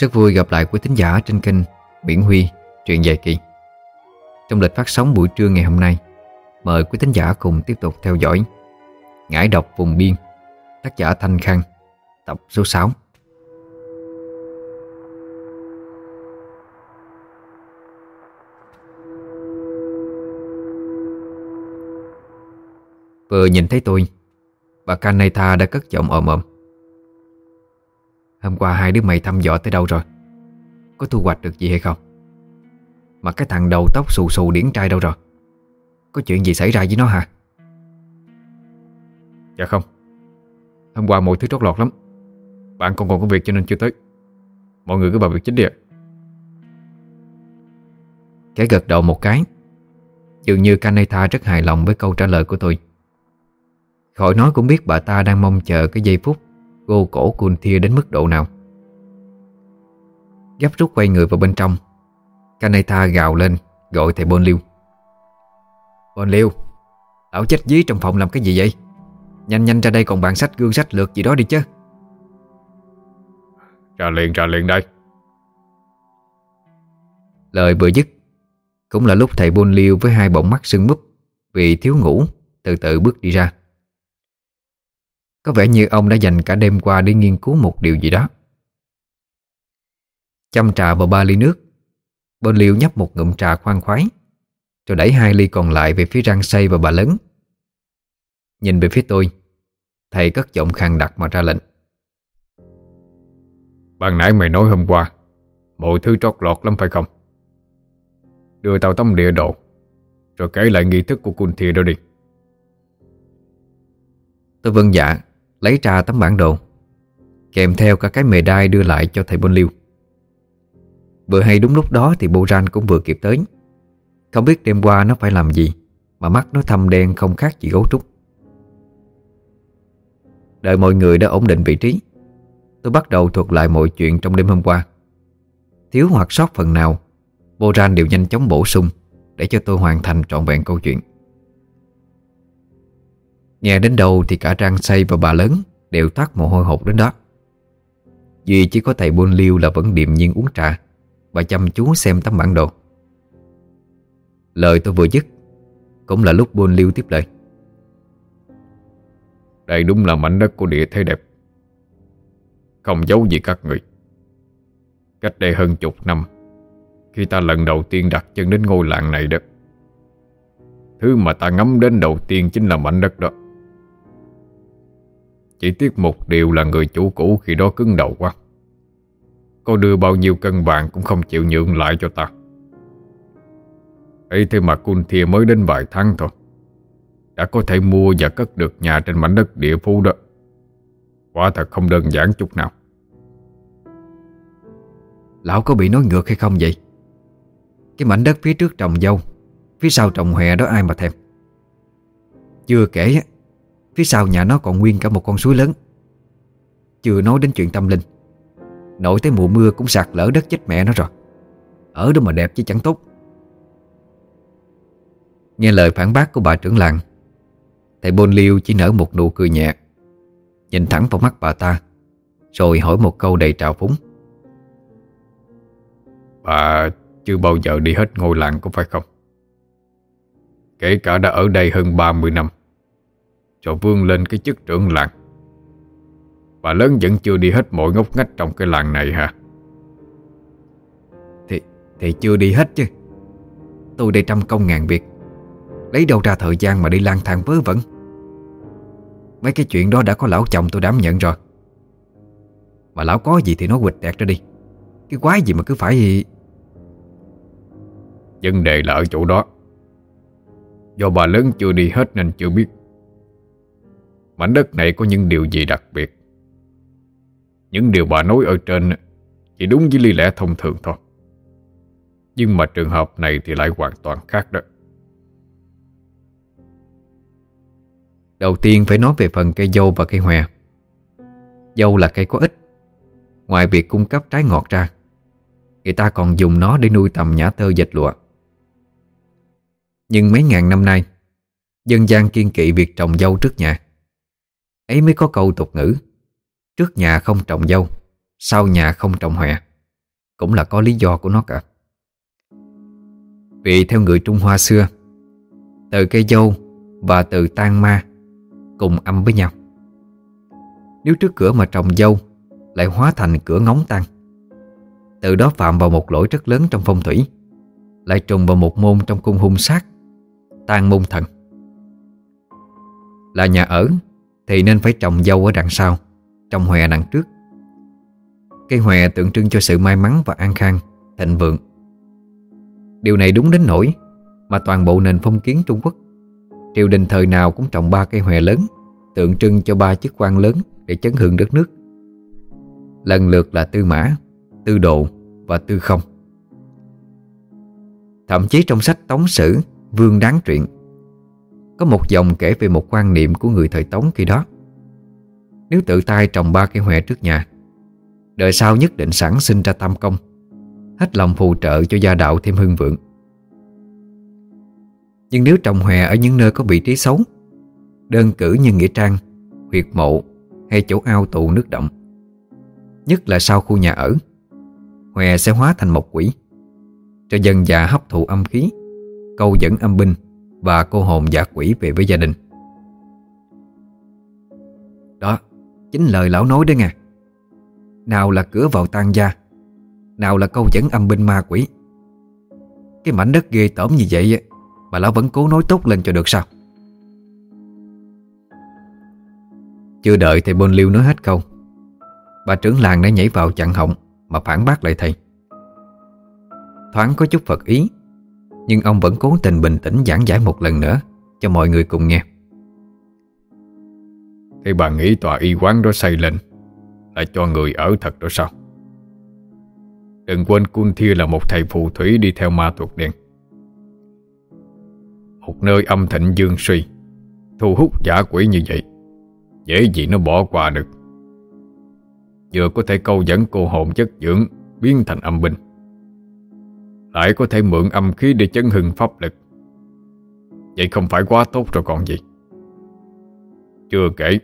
Rất vui gặp lại quý thính giả trên kênh Nguyễn Huy, truyện dài kỳ. Trong lịch phát sóng buổi trưa ngày hôm nay Mời quý thính giả cùng tiếp tục theo dõi Ngải đọc vùng biên Tác giả Thanh Khang Tập số 6 Vừa nhìn thấy tôi Bà Kaneta đã cất giọng ồm ồm. Hôm qua hai đứa mày thăm dò tới đâu rồi? Có thu hoạch được gì hay không? Mà cái thằng đầu tóc xù xù điển trai đâu rồi? Có chuyện gì xảy ra với nó hả? Dạ không. Hôm qua mọi thứ trót lọt lắm. Bạn còn còn có việc cho nên chưa tới. Mọi người cứ vào việc chính đi ạ. Cái gật đầu một cái. Dường như Kaneta rất hài lòng với câu trả lời của tôi. Khỏi nói cũng biết bà ta đang mong chờ cái giây phút Gô cổ Kunthia đến mức độ nào? Gấp rút quay người vào bên trong. Kaneta gào lên Gọi thầy Bôn Liêu. Bôn Liêu Lão chết dí trong phòng làm cái gì vậy? Nhanh nhanh ra đây còn bàn sách gương sách lược gì đó đi chứ. Ra liền ra liền đây. Lời vừa dứt Cũng là lúc thầy Bôn Liêu với hai bọng mắt sưng múp Vì thiếu ngủ Từ từ bước đi ra có vẻ như ông đã dành cả đêm qua để nghiên cứu một điều gì đó. Chăm trà vào ba ly nước. Bên liêu nhấp một ngụm trà khoan khoái Rồi đẩy hai ly còn lại về phía răng say và bà lớn Nhìn về phía tôi Thầy cất giọng khàn đặc mà ra lệnh. Ban nãy mày nói hôm qua Mọi thứ trót lọt lắm phải không? Đưa tao tấm địa đồ Rồi kể lại nghi thức của cun thìa đó đi. Tôi vâng dạ Lấy ra tấm bản đồ, Kèm theo cả cái mề đai đưa lại cho thầy Bôn Liêu Vừa hay đúng lúc đó thì Boran cũng vừa kịp tới. Không biết đêm qua nó phải làm gì, Mà mắt nó thâm đen không khác gì gấu trúc. Đợi mọi người đã ổn định vị trí, Tôi bắt đầu thuật lại mọi chuyện trong đêm hôm qua. Thiếu hoặc sót phần nào Boran đều nhanh chóng bổ sung Để cho tôi hoàn thành trọn vẹn câu chuyện. Nghe đến đâu thì cả Trang say và bà lớn Đều thoát mồ hôi hột đến đó. Duy chỉ có thầy Buôn Liêu là vẫn điềm nhiên uống trà. Và chăm chú xem tấm bản đồ. Lời tôi vừa dứt, Cũng là lúc Buôn Liêu tiếp lời. Đây đúng là mảnh đất của địa thế đẹp. Không giấu gì các người. Cách đây hơn chục năm, Khi ta lần đầu tiên đặt chân đến ngôi làng này đó, Thứ mà ta ngắm đến đầu tiên chính là mảnh đất đó chỉ tiếc một điều là người chủ cũ khi đó cứng đầu quá. Cô đưa bao nhiêu cân vàng cũng không chịu nhượng lại cho ta. Ấy thế mà Cun Thia mới đến vài tháng thôi. Đã có thể mua và cất được nhà trên mảnh đất địa phú đó. Quả thật không đơn giản chút nào. Lão có bị nói ngược hay không vậy? Cái mảnh đất phía trước trồng dâu, Phía sau trồng hòe đó ai mà thèm? Chưa kể Phía sau nhà nó còn nguyên cả một con suối lớn. Chưa nói đến chuyện tâm linh, Nổi tới mùa mưa cũng sạt lỡ đất chết mẹ nó rồi. Ở đâu mà đẹp chứ chẳng tốt. Nghe lời phản bác của bà trưởng làng, Thầy Bôn Liêu chỉ nở một nụ cười nhẹ, Nhìn thẳng vào mắt bà ta, Rồi hỏi một câu đầy trào phúng. Bà chưa bao giờ đi hết ngôi làng có phải không? Kể cả đã ở đây hơn 30 năm rồi vươn lên cái chức trưởng làng. Bà lớn vẫn chưa đi hết mọi ngóc ngách trong cái làng này hả? Thì, thì chưa đi hết chứ. Tôi đây trăm công ngàn việc. Lấy đâu ra thời gian mà đi lang thang vớ vẩn? Mấy cái chuyện đó đã có lão chồng tôi đảm nhận rồi. Mà lão có gì thì nói quịch đẹp ra đi. Cái quái gì mà cứ phải Vấn đề là ở chỗ đó. Do bà lớn chưa đi hết nên chưa biết Mảnh đất này có những điều gì đặc biệt? Những điều bà nói ở trên Chỉ đúng với lý lẽ thông thường thôi. Nhưng mà trường hợp này thì lại hoàn toàn khác đó. Đầu tiên phải nói về phần cây dâu và cây hòe. Dâu là cây có ích. Ngoài việc cung cấp trái ngọt ra, Người ta còn dùng nó để nuôi tầm nhã tơ dệt lụa. Nhưng mấy ngàn năm nay, Dân gian kiên kỵ việc trồng dâu trước nhà. Ấy mới có câu tục ngữ, Trước nhà không trồng dâu, Sau nhà không trồng hòe. Cũng là có lý do của nó cả. Vì theo người Trung Hoa xưa, Từ cây dâu và từ tan ma Cùng âm với nhau. Nếu trước cửa mà trồng dâu, Lại hóa thành cửa ngóng tan Từ đó phạm vào một lỗi rất lớn trong phong thủy, Lại trùng vào một môn trong cung hung sát Tan môn thần. Là nhà ở thì nên phải trồng dâu ở đằng sau, Trồng hòe đằng trước. Cây hòe tượng trưng cho sự may mắn và an khang, Thịnh vượng. Điều này đúng đến nỗi Mà toàn bộ nền phong kiến Trung Quốc, Triều đình thời nào cũng trồng ba cây hòe lớn, Tượng trưng cho ba chức quan lớn Để chấn hưởng đất nước. Lần lượt là tư mã, Tư độ và tư không. Thậm chí trong sách Tống Sử, Vương Đáng Truyện có một dòng kể về một quan niệm của người thời Tống khi đó. Nếu tự tay trồng ba cây hòe trước nhà Đời sau nhất định sẵn sinh ra tam công Hết lòng phù trợ cho gia đạo thêm hưng vượng. Nhưng nếu trồng hòe ở những nơi có vị trí xấu Đơn cử như Nghĩa Trang, huyệt mộ hay chỗ ao tù nước động Nhất là sau khu nhà ở Hòe sẽ hóa thành một quỷ Cho dần già hấp thụ âm khí Câu dẫn âm binh và cô hồn giả quỷ về với gia đình. Đó, Chính lời lão nói đó nha nào là cửa vào tan gia, Nào là câu dẫn âm binh ma quỷ. Cái mảnh đất ghê tởm như vậy Mà lão vẫn cố nói tốt lên cho được sao? Chưa đợi thầy Bôn Liêu nói hết câu Bà trưởng làng đã nhảy vào chặn họng Mà phản bác lại thầy. Thoáng có chút Phật ý nhưng ông vẫn cố tình bình tĩnh giảng giải một lần nữa, Cho mọi người cùng nghe. Thế bà nghĩ tòa y quán đó xây lên là cho người ở thật đó sao? Đừng quên Quân Thia là một thầy phù thủy đi theo ma thuật đen Một nơi âm thịnh dương suy, Thu hút giả quỷ như vậy, Dễ gì nó bỏ qua được. Vừa có thể câu dẫn cô hồn chất dưỡng Biến thành âm binh. Lại có thể mượn âm khí để chấn hưng pháp lực. Vậy không phải quá tốt rồi còn gì. Chưa kể,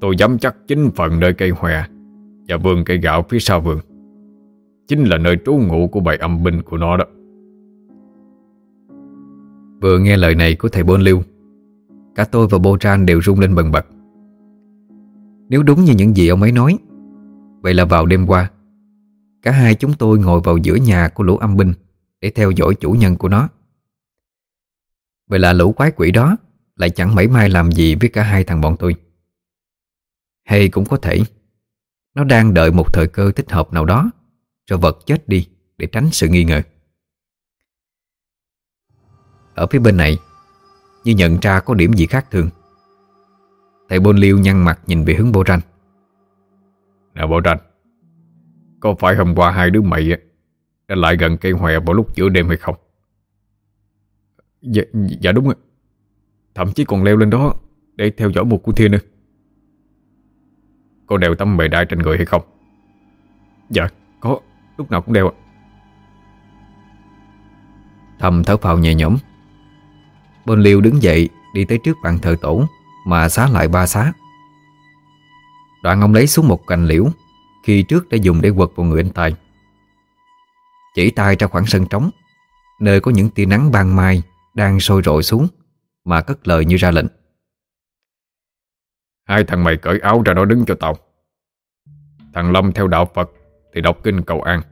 Tôi dám chắc chính phần nơi cây hòe Và vườn cây gạo phía sau vườn. Chính là nơi trú ngụ của bầy âm binh của nó đó. Vừa nghe lời này của thầy Bôn lưu, Cả tôi và Bô Tran đều rung lên bần bật. Nếu đúng như những gì ông ấy nói, Vậy là vào đêm qua Cả hai chúng tôi ngồi vào giữa nhà của lũ âm binh Để theo dõi chủ nhân của nó. Vậy là lũ quái quỷ đó Lại chẳng mấy mai làm gì với cả hai thằng bọn tôi. Hay cũng có thể, Nó đang đợi một thời cơ thích hợp nào đó Rồi vật chết đi Để tránh sự nghi ngờ. Ở phía bên này, Như nhận ra có điểm gì khác thường, Thầy Bôn Liêu nhăn mặt nhìn về hướng Bô Ranh. Nào Bô Ranh có phải hôm qua hai đứa mày Đã lại gần cây hòe vào lúc giữa đêm hay không? Dạ, dạ đúng rồi Thậm chí còn leo lên đó Để theo dõi một cô thiên nữa. Cô đeo tấm bề đai trên người hay không? Dạ có. Lúc nào cũng đeo ạ. Thầm thở phào nhẹ nhõm. Bên liêu đứng dậy Đi tới trước bàn thờ tổ Mà xá lại ba xá. Đoạn ông lấy xuống một cành liễu khi trước đã dùng để quật vào người anh Tài. Chỉ tay ra khoảng sân trống Nơi có những tia nắng ban mai Đang sôi rội xuống Mà cất lời như ra lệnh. Hai thằng mày cởi áo ra đó đứng cho tao. Thằng Lâm theo đạo Phật Thì đọc kinh cầu an.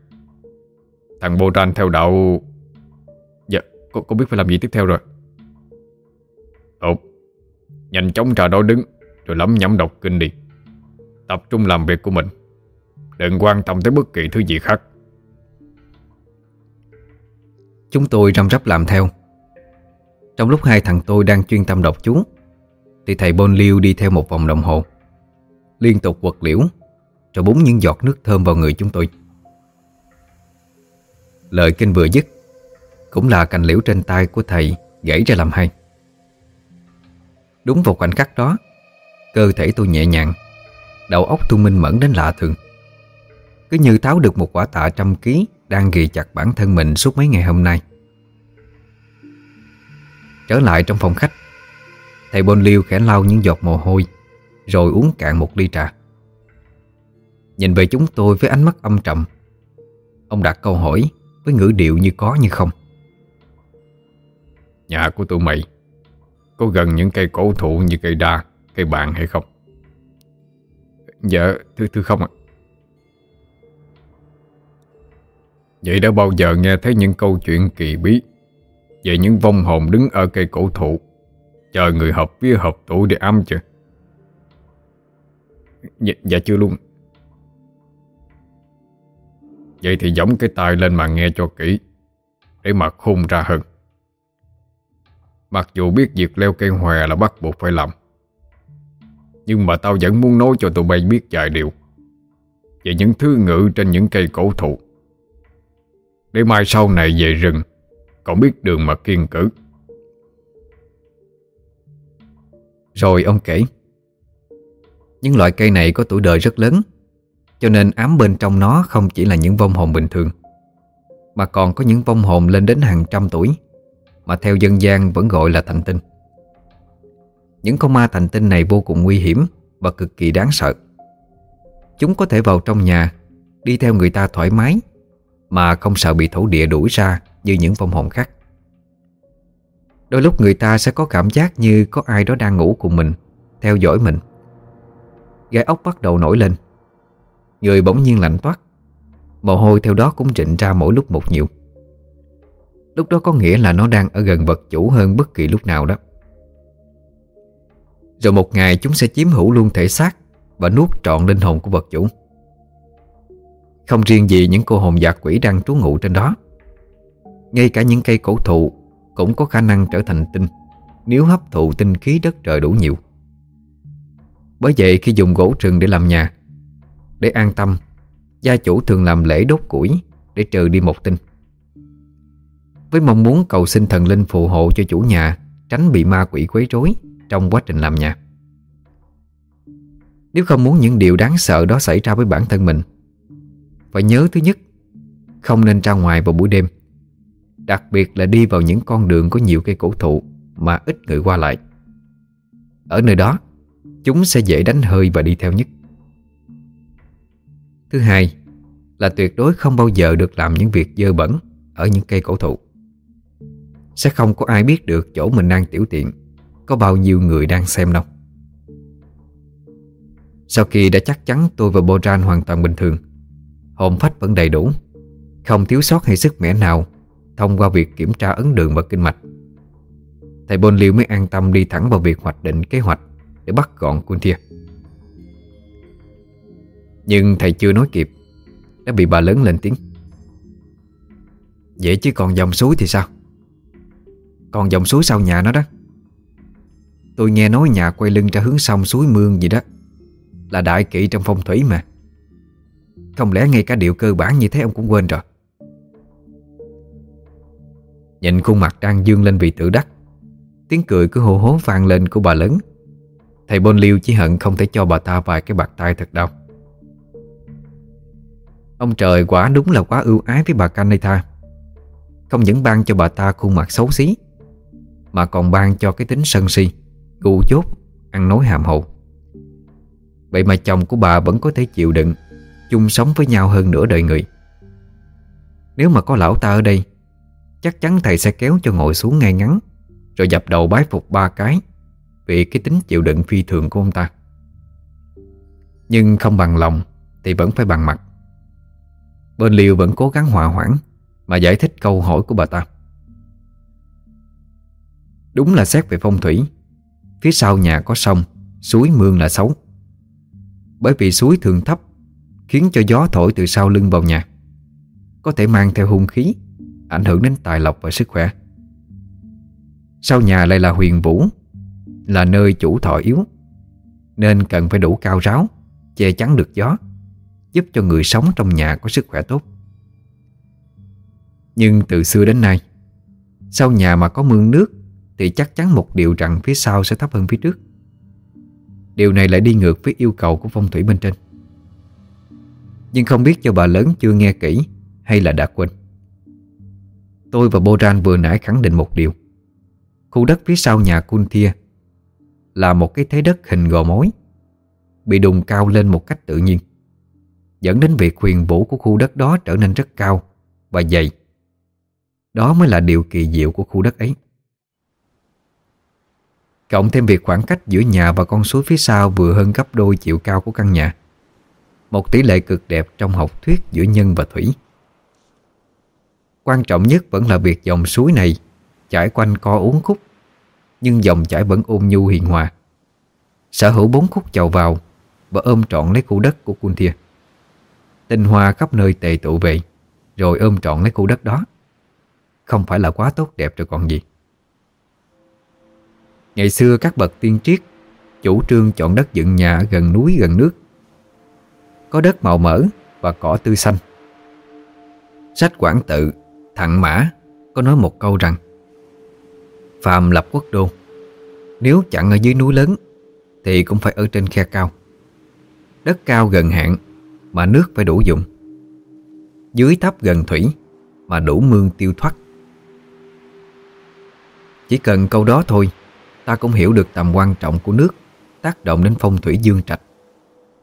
Thằng Bô Tranh theo đạo Dạ con, con biết phải làm gì tiếp theo rồi? Tốt. Nhanh chóng ra đó đứng Rồi lắm nhắm đọc kinh đi. Tập trung làm việc của mình. Đừng quan tâm tới bất kỳ thứ gì khác. Chúng tôi răm rắp làm theo. Trong lúc hai thằng tôi đang chuyên tâm đọc chú, thì thầy Bon Liêu đi theo một vòng đồng hồ, Liên tục quật liễu, Rồi búng những giọt nước thơm vào người chúng tôi. Lời kinh vừa dứt, Cũng là cành liễu trên tay của thầy Gãy ra làm hai. Đúng vào khoảnh khắc đó, Cơ thể tôi nhẹ nhàng, Đầu óc tôi minh mẫn đến lạ thường. Cứ như tháo được một quả tạ trăm ký Đang ghi chặt bản thân mình suốt mấy ngày hôm nay. Trở lại trong phòng khách Thầy Bôn Liêu khẽ lau những giọt mồ hôi Rồi uống cạn một ly trà. Nhìn về chúng tôi với ánh mắt âm trầm Ông đặt câu hỏi Với ngữ điệu như có như không. Nhà của tụi mày Có gần những cây cổ thụ như cây đa Cây bạn hay không? Dạ thưa, thưa không ạ. Vậy đã bao giờ nghe thấy những câu chuyện kỳ bí Về những vong hồn đứng ở cây cổ thụ Chờ người hợp với hợp tuổi để âm chưa dạ, dạ chưa luôn. Vậy thì giống cái tai lên mà nghe cho kỹ Để mà khung ra hơn. Mặc dù biết việc leo cây hòe là bắt buộc phải làm Nhưng mà tao vẫn muốn nói cho tụi bay biết vài điều Về những thứ ngự trên những cây cổ thụ. Để mai sau này về rừng Còn biết đường mà kiên cử. Rồi ông kể, Những loại cây này có tuổi đời rất lớn, Cho nên ám bên trong nó không chỉ là những vong hồn bình thường, Mà còn có những vong hồn lên đến hàng trăm tuổi, Mà theo dân gian vẫn gọi là thành tinh. Những con ma thành tinh này vô cùng nguy hiểm Và cực kỳ đáng sợ. Chúng có thể vào trong nhà, Đi theo người ta thoải mái mà không sợ bị thổ địa đuổi ra Như những vong hồn khác. Đôi lúc người ta sẽ có cảm giác như có ai đó đang ngủ cùng mình, Theo dõi mình. Gai ốc bắt đầu nổi lên. Người bỗng nhiên lạnh toát. Mồ hôi theo đó cũng trịnh ra mỗi lúc một nhiều. Lúc đó có nghĩa là nó đang ở gần vật chủ hơn bất kỳ lúc nào đó. Rồi một ngày chúng sẽ chiếm hữu luôn thể xác Và nuốt trọn linh hồn của vật chủ. Không riêng gì những cô hồn giặc quỷ đang trú ngụ trên đó Ngay cả những cây cổ thụ cũng có khả năng trở thành tinh nếu hấp thụ tinh khí đất trời đủ nhiều. Bởi vậy khi dùng gỗ rừng để làm nhà, để an tâm, gia chủ thường làm lễ đốt củi để trừ đi một tinh. Với mong muốn cầu xin thần linh phù hộ cho chủ nhà tránh bị ma quỷ quấy rối trong quá trình làm nhà. Nếu không muốn những điều đáng sợ đó xảy ra với bản thân mình, phải nhớ thứ nhất, không nên ra ngoài vào buổi đêm. Đặc biệt là đi vào những con đường có nhiều cây cổ thụ Mà ít người qua lại. Ở nơi đó Chúng sẽ dễ đánh hơi và đi theo nhất. Thứ hai Là tuyệt đối không bao giờ được làm những việc dơ bẩn Ở những cây cổ thụ. Sẽ không có ai biết được chỗ mình đang tiểu tiện Có bao nhiêu người đang xem đâu. Sau khi đã chắc chắn tôi và Boran hoàn toàn bình thường Hồn phách vẫn đầy đủ. Không thiếu sót hay sức mẻ nào Thông qua việc kiểm tra ấn đường và kinh mạch. Thầy Bôn Liêu mới an tâm đi thẳng vào việc hoạch định kế hoạch Để bắt gọn quân thia Nhưng thầy chưa nói kịp, Đã bị bà lớn lên tiếng. Vậy chứ còn dòng suối thì sao? Còn dòng suối sau nhà nó đó. Tôi nghe nói nhà quay lưng ra hướng sông suối mương gì đó, Là đại kỵ trong phong thủy mà. Không lẽ ngay cả điều cơ bản như thế ông cũng quên rồi? Nhìn khuôn mặt đang dương lên vì tự đắc, Tiếng cười cứ hô hố vang lên của bà lớn. Thầy Bôn Liêu chỉ hận không thể cho bà ta vài cái bạc tay thật đau. Ông trời quả đúng là quá ưu ái với bà Caneta Không những ban cho bà ta khuôn mặt xấu xí, Mà còn ban cho cái tính sân si Gu chốt Ăn nói hàm hồ. Vậy mà chồng của bà vẫn có thể chịu đựng chung sống với nhau hơn nửa đời người. Nếu mà có lão ta ở đây, Chắc chắn thầy sẽ kéo cho ngồi xuống ngay ngắn, Rồi dập đầu bái phục ba cái Vì cái tính chịu đựng phi thường của ông ta. Nhưng không bằng lòng Thì vẫn phải bằng mặt. Bên liều vẫn cố gắng hòa hoãn Mà giải thích câu hỏi của bà ta. Đúng là xét về phong thủy, Phía sau nhà có sông, Suối mương là xấu. Bởi vì suối thường thấp Khiến cho gió thổi từ sau lưng vào nhà. Có thể mang theo hung khí, Ảnh hưởng đến tài lộc và sức khỏe. Sau nhà lại là huyền vũ, Là nơi chủ thọ yếu, Nên cần phải đủ cao ráo, Che chắn được gió, Giúp cho người sống trong nhà có sức khỏe tốt. Nhưng từ xưa đến nay, Sau nhà mà có mương nước Thì chắc chắn một điều rằng phía sau sẽ thấp hơn phía trước. Điều này lại đi ngược với yêu cầu của phong thủy bên trên. Nhưng không biết cho bà lớn chưa nghe kỹ Hay là đã quên. Tôi và Boran vừa nãy khẳng định một điều. Khu đất phía sau nhà Kunthia Là một cái thế đất hình gò mối, Bị đùng cao lên một cách tự nhiên, Dẫn đến việc huyền vũ của khu đất đó trở nên rất cao Và dày. Đó mới là điều kỳ diệu của khu đất ấy. Cộng thêm việc khoảng cách giữa nhà và con suối phía sau vừa hơn gấp đôi chiều cao của căn nhà. Một tỷ lệ cực đẹp trong học thuyết giữa nhân và thủy. Quan trọng nhất vẫn là việc dòng suối này chảy quanh co uốn khúc, Nhưng dòng chảy vẫn ôn nhu hiền hòa. Sở hữu bốn khúc chầu vào Và ôm trọn lấy khu đất của Kuntia Tinh hoa khắp nơi tề tụ về, Rồi ôm trọn lấy khu đất đó. Không phải là quá tốt đẹp rồi còn gì. Ngày xưa các bậc tiên triết Chủ trương chọn đất dựng nhà gần núi, gần nước có đất màu mỡ và cỏ tươi xanh. Sách Quảng Tự, Thặng Mã có nói một câu rằng Phàm lập quốc đô Nếu chẳng ở dưới núi lớn Thì cũng phải ở trên khe cao. Đất cao gần hạn Mà nước phải đủ dùng Dưới thấp gần thủy Mà đủ mương tiêu thoát. Chỉ cần câu đó thôi Ta cũng hiểu được tầm quan trọng của nước Tác động đến phong thủy dương trạch.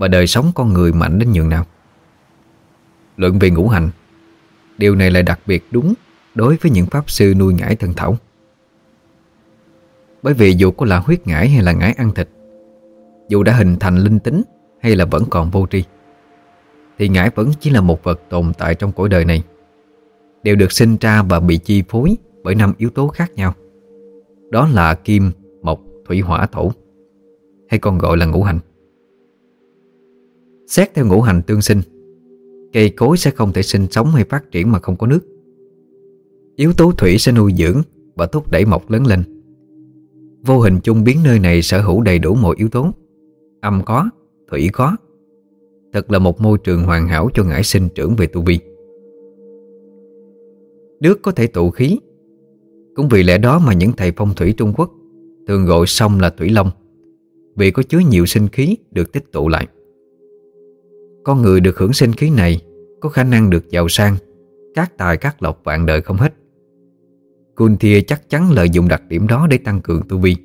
Và đời sống con người mạnh đến nhường nào? Luận về ngũ hành Điều này lại đặc biệt đúng Đối với những pháp sư nuôi ngải thần thảo. Bởi vì dù có là huyết ngải hay là ngải ăn thịt Dù đã hình thành linh tính Hay là vẫn còn vô tri Thì ngải vẫn chỉ là một vật tồn tại trong cõi đời này Đều được sinh ra và bị chi phối Bởi năm yếu tố khác nhau. Đó là kim, mộc, thủy hỏa thổ Hay còn gọi là ngũ hành. Xét theo ngũ hành tương sinh. Cây cối sẽ không thể sinh sống hay phát triển mà không có nước. Yếu tố thủy sẽ nuôi dưỡng Và thúc đẩy mọc lớn lên. Vô hình chung biến nơi này sở hữu đầy đủ mọi yếu tố. Âm có, thủy có. Thật là một môi trường hoàn hảo cho ngải sinh trưởng về tu vi. Nước có thể tụ khí. Cũng vì lẽ đó mà những thầy phong thủy Trung Quốc Thường gọi sông là Thủy Long Vì có chứa nhiều sinh khí được tích tụ lại. Con người được hưởng sinh khí này Có khả năng được giàu sang, Các tài, các lộc vạn đời không hết. Kunthia chắc chắn lợi dụng đặc điểm đó Để tăng cường tu vi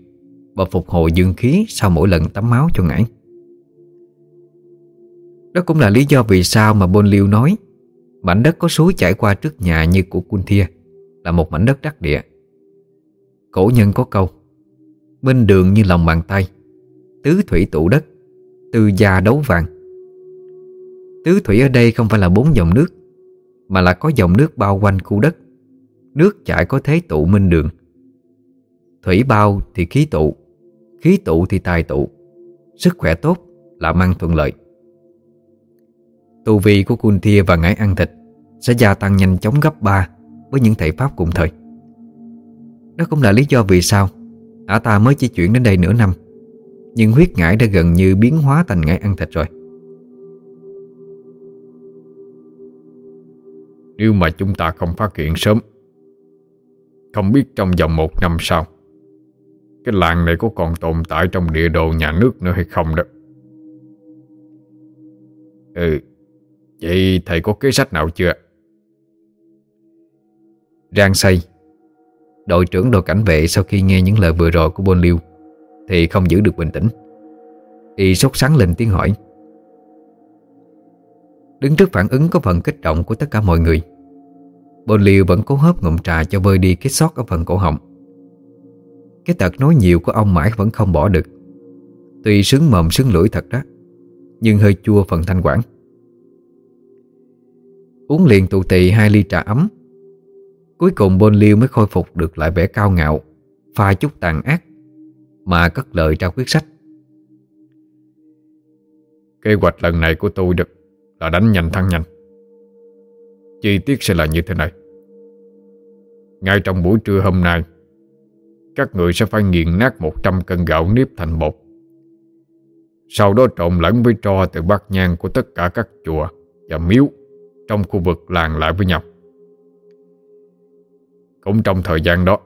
Và phục hồi dương khí sau mỗi lần tắm máu cho ngải. Đó cũng là lý do vì sao mà Bôn Liêu nói, Mảnh đất có suối chảy qua trước nhà như của Kunthia Là một mảnh đất đắc địa. Cổ nhân có câu, Minh đường như lòng bàn tay, Tứ thủy tụ đất Từ gia đấu vàng. Tứ thủy ở đây không phải là bốn dòng nước, Mà là có dòng nước bao quanh khu đất. Nước chảy có thế tụ minh đường. Thủy bao thì khí tụ Khí tụ thì tài tụ. Sức khỏe tốt là mang thuận lợi. Tu vi của Kunthia và ngải ăn thịt Sẽ gia tăng nhanh chóng gấp 3 Với những thầy Pháp cùng thời. Đó cũng là lý do vì sao Ả ta mới chỉ chuyển đến đây nửa năm, Nhưng huyết ngải đã gần như biến hóa thành ngải ăn thịt rồi. Nếu mà chúng ta không phát hiện sớm, Không biết trong vòng một năm sau, Cái làng này có còn tồn tại trong địa đồ nhà nước nữa hay không đó? Ừ Vậy thầy có kế sách nào chưa? Rang say, Đội trưởng đội cảnh vệ sau khi nghe những lời vừa rồi của Bôn Liêu Thì không giữ được bình tĩnh. Y sốt sắng lên tiếng hỏi. Đứng trước phản ứng có phần kích động của tất cả mọi người. Bôn Liêu vẫn cố hớp ngụm trà cho vơi đi cái sót ở phần cổ họng. Cái tật nói nhiều của ông mãi vẫn không bỏ được. Tuy sướng mồm sướng lưỡi thật đó, Nhưng hơi chua phần thanh quản. Uống liền tụ tì hai ly trà ấm. Cuối cùng Bôn Liêu mới khôi phục được lại vẻ cao ngạo, Pha chút tàn ác, Mà cất lời ra quyết sách. Kế hoạch lần này của tôi được là đánh nhanh thắng nhanh. Chi tiết sẽ là như thế này. Ngay trong buổi trưa hôm nay, Các người sẽ phải nghiền nát 100 cân gạo nếp thành bột. Sau đó trộn lẫn với tro từ bát nhang của tất cả các chùa và miếu Trong khu vực làng lại với nhau. Cũng trong thời gian đó,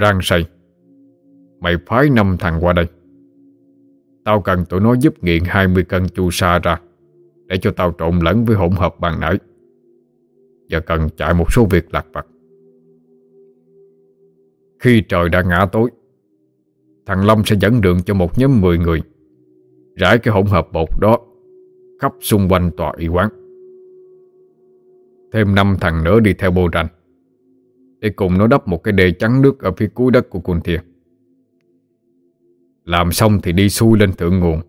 Rang say, Mày phái năm thằng qua đây. Tao cần tụi nó giúp nghiện 20 cân chu sa ra. Để cho tao trộn lẫn với hỗn hợp bàn nãy Giờ cần chạy một số việc lạc vặt. Khi trời đã ngã tối, Thằng Long sẽ dẫn đường cho một nhóm 10 người, Rải cái hỗn hợp bột đó khắp xung quanh tòa y quán. Thêm năm thằng nữa đi theo bô rành, Để cùng nó đắp một cái đê trắng nước Ở phía cuối đất của quân thia Làm xong thì đi xuôi lên thượng nguồn.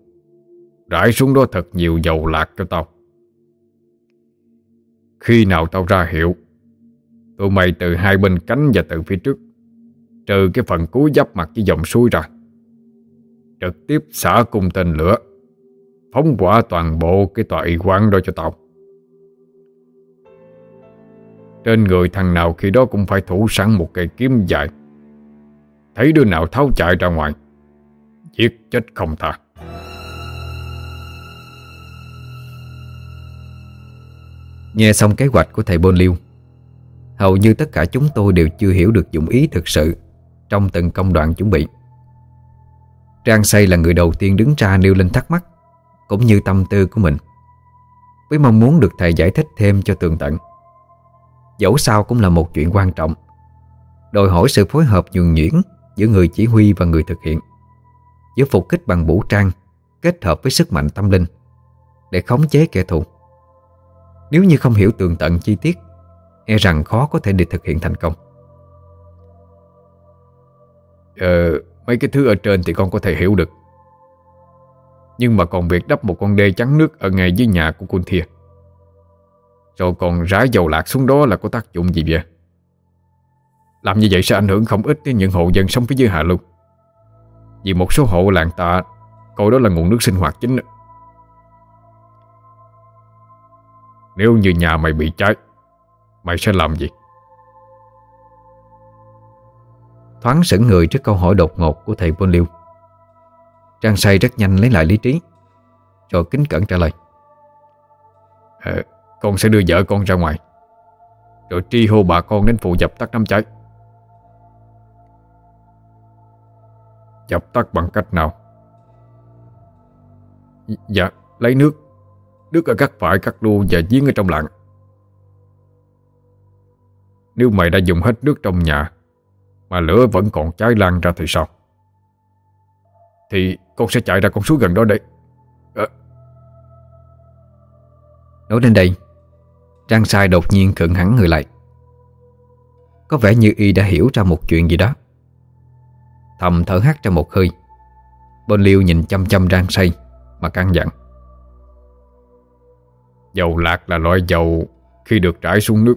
Rải xuống đó thật nhiều dầu lạc cho tao. Khi nào tao ra hiệu, Tụi mày từ hai bên cánh và từ phía trước, Trừ cái phần cuối giáp mặt với dòng suối ra. Trực tiếp xả cung tên lửa, Phóng quả toàn bộ cái tòa y quán đó cho tao. Trên người thằng nào khi đó cũng phải thủ sẵn một cây kiếm dài. Thấy đứa nào tháo chạy ra ngoài, Giết chết không tha. Nghe xong kế hoạch của thầy Bôn Liêu, Hầu như tất cả chúng tôi đều chưa hiểu được dụng ý thực sự Trong từng công đoạn chuẩn bị. Trang Say là người đầu tiên đứng ra nêu lên thắc mắc, Cũng như tâm tư của mình, Với mong muốn được thầy giải thích thêm cho tường tận. Dẫu sao cũng là một chuyện quan trọng, Đòi hỏi sự phối hợp nhuần nhuyễn Giữa người chỉ huy và người thực hiện, Giữa phục kích bằng vũ trang Kết hợp với sức mạnh tâm linh Để khống chế kẻ thù. Nếu như không hiểu tường tận chi tiết E rằng khó có thể để thực hiện thành công. Ờ, mấy cái thứ ở trên thì con có thể hiểu được. Nhưng mà còn việc đắp một con đê chắn nước Ở ngay dưới nhà của quân thia Rồi còn rải dầu lạc xuống đó là có tác dụng gì vậy? Làm như vậy sẽ ảnh hưởng không ít Đến những hộ dân sống phía dưới hạ lưu. Vì một số hộ làng ta Coi đó là nguồn nước sinh hoạt chính. Nếu như nhà mày bị cháy Mày sẽ làm gì? Thoáng sững người trước câu hỏi đột ngột của thầy Pôn Liêu Trang say rất nhanh lấy lại lý trí Rồi kính cẩn trả lời. À, Con sẽ đưa vợ con ra ngoài Rồi tri hô bà con đến phụ dập tắt đám cháy. Dập tắt bằng cách nào? Dạ Lấy nước đức ở cắt phải cắt đu và giếng ở trong làng. Nếu mày đã dùng hết nước trong nhà, mà lửa vẫn còn cháy lan ra thì sao? Thì con sẽ chạy ra con suối gần đó để à. Ờ. Nói đến đây, Trang sai đột nhiên khựng hẳn người lại. Có vẻ như y đã hiểu ra một chuyện gì đó. Thầm thở hắt ra một hơi. Bên liêu nhìn chăm chăm rang say Mà căng dặn. Dầu lạc là loại dầu Khi được trải xuống nước,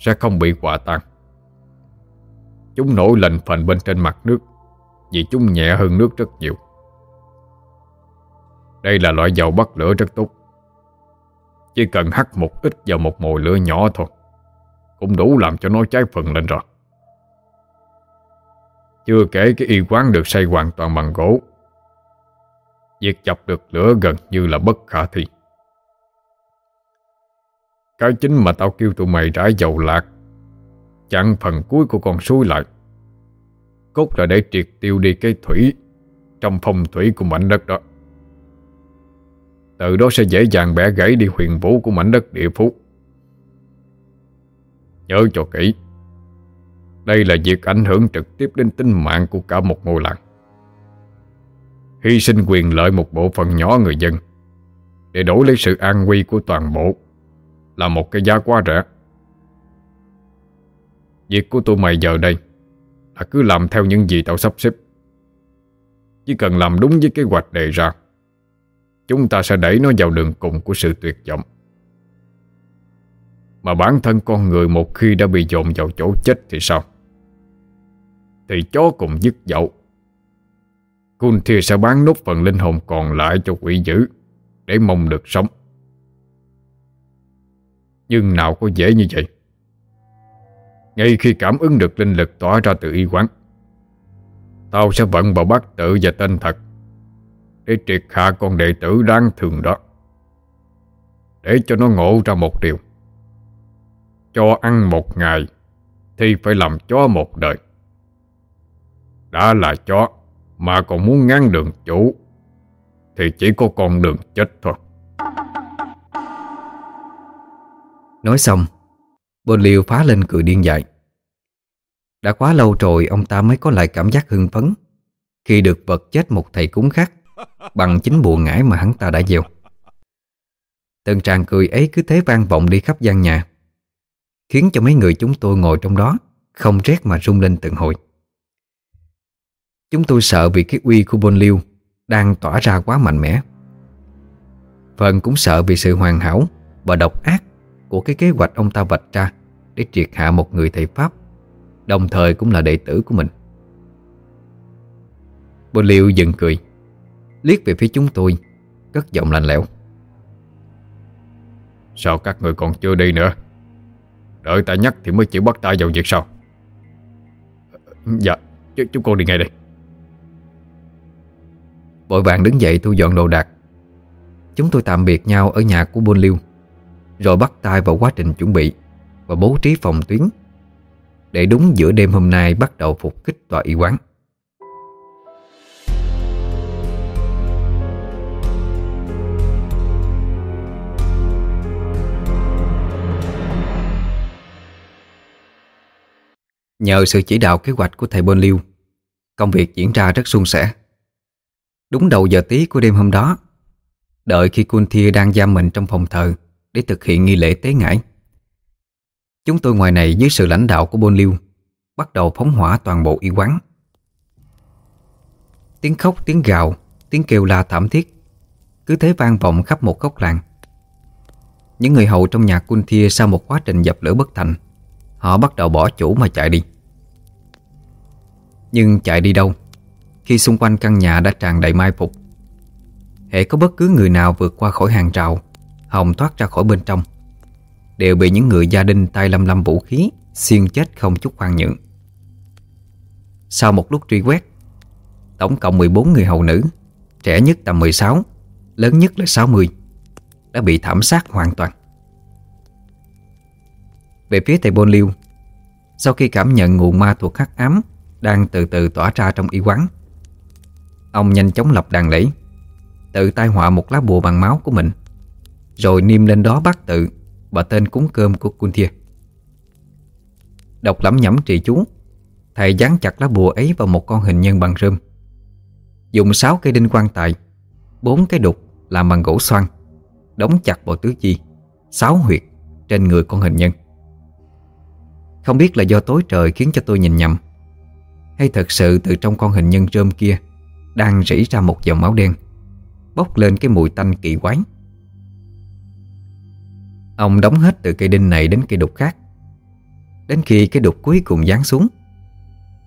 Sẽ không bị quả tan. Chúng nổi lệnh phành bên trên mặt nước, Vì chúng nhẹ hơn nước rất nhiều. Đây là loại dầu bắt lửa rất tốt. Chỉ cần hắt một ít vào một mồi lửa nhỏ thôi, Cũng đủ làm cho nó cháy phần lên rồi. Chưa kể cái y quán được xây hoàn toàn bằng gỗ, Việc chọc được lửa gần như là bất khả thi. Cái chính mà tao kêu tụi mày rải dầu lạc. Chặn phần cuối của con suối lại. Cốt là để triệt tiêu đi cái thủy Trong phong thủy của mảnh đất đó. Từ đó sẽ dễ dàng bẻ gãy đi huyền vũ của mảnh đất địa phú Nhớ cho kỹ, Đây là việc ảnh hưởng trực tiếp đến tính mạng của cả một ngôi làng. Hy sinh quyền lợi một bộ phận nhỏ người dân Để đổi lấy sự an nguy của toàn bộ. Là một cái giá quá rẻ. Việc của tụi mày giờ đây Là cứ làm theo những gì tao sắp xếp. Chỉ cần làm đúng với kế hoạch đề ra, Chúng ta sẽ đẩy nó vào đường cùng của sự tuyệt vọng. Mà bản thân con người một khi đã bị dồn vào chỗ chết thì sao? Thì chó cùng dứt dậu Kunthia sẽ bán nốt phần linh hồn còn lại cho quỷ dữ Để mong được sống. Nhưng nào có dễ như vậy? Ngay khi cảm ứng được linh lực tỏa ra từ y quán, Tao sẽ vận vào bát tự và tên thật Để triệt hạ con đệ tử đáng thường đó, Để cho nó ngộ ra một điều. Cho ăn một ngày Thì phải làm chó một đời. Đã là chó Mà còn muốn ngăn đường chủ Thì chỉ có con đường chết thôi. Nói xong Bồn liều phá lên cười điên dại. Đã quá lâu rồi ông ta mới có lại cảm giác hưng phấn Khi được vật chết một thầy cúng khác Bằng chính bùa ngải mà hắn ta đã gieo. Từng tràng cười ấy cứ thế vang vọng đi khắp gian nhà, Khiến cho mấy người chúng tôi ngồi trong đó Không rét mà rung lên từng hồi. Chúng tôi sợ vì cái uy của Bôn Liêu Đang tỏa ra quá mạnh mẽ. Phần cũng sợ vì sự hoàn hảo Và độc ác của cái kế hoạch ông ta vạch ra Để triệt hạ một người thầy Pháp Đồng thời cũng là đệ tử của mình. Bôn Liêu dừng cười Liếc về phía chúng tôi Cất giọng lạnh lẽo. Sao các người còn chưa đi nữa? Đợi ta nhắc thì mới chịu bắt tay vào việc sao Dạ ch Chúng con đi ngay đây. Vội vàng đứng dậy thu dọn đồ đạc. Chúng tôi tạm biệt nhau ở nhà của Bôn Liêu rồi bắt tay vào quá trình chuẩn bị Và bố trí phòng tuyến. Để đúng giữa đêm hôm nay bắt đầu phục kích tòa y quán. Nhờ sự chỉ đạo kế hoạch của thầy Bôn Liêu Công việc diễn ra rất suôn sẻ. Đúng đầu giờ tí của đêm hôm đó, Đợi khi Kun Thia đang giam mình trong phòng thờ để thực hiện nghi lễ tế ngải. Chúng tôi ngoài này dưới sự lãnh đạo của Bôn Liêu Bắt đầu phóng hỏa toàn bộ y quán. Tiếng khóc, tiếng gào, tiếng kêu la thảm thiết Cứ thế vang vọng khắp một góc làng. Những người hầu trong nhà Kun Thia Sau một quá trình dập lửa bất thành Họ bắt đầu bỏ chủ mà chạy đi. Nhưng chạy đi đâu? Khi xung quanh căn nhà đã tràn đầy mai phục Hệ có bất cứ người nào vượt qua khỏi hàng rào Hồng thoát ra khỏi bên trong. Đều bị những người gia đình tay lâm lâm vũ khí, Xiên chết không chút khoan nhượng. Sau một lúc truy quét, Tổng cộng 14 người hầu nữ, Trẻ nhất tầm 16 Lớn nhất là 60 Đã bị thảm sát hoàn toàn. Về phía thầy Bôn Liêu, Sau khi cảm nhận nguồn ma thuộc hắc ám Đang từ từ tỏa ra trong y quán, Ông nhanh chóng lập đàn lễ, Tự tai họa một lá bùa bằng máu của mình. Rồi niêm lên đó bát tự. Và tên cúng cơm của Kunthia. Đọc lắm nhẩm trì chú. Thầy dán chặt lá bùa ấy vào một con hình nhân bằng rơm. Dùng 6 cây đinh quan tài, bốn cái đục làm bằng gỗ xoăn Đóng chặt vào tứ chi, Sáu huyệt trên người con hình nhân. Không biết là do tối trời khiến cho tôi nhìn nhầm, Hay thật sự từ trong con hình nhân rơm kia Đang rỉ ra một dòng máu đen, Bốc lên cái mùi tanh kỳ quái. Ông đóng hết từ cây đinh này đến cây đục khác. Đến khi cái đục cuối cùng giáng xuống,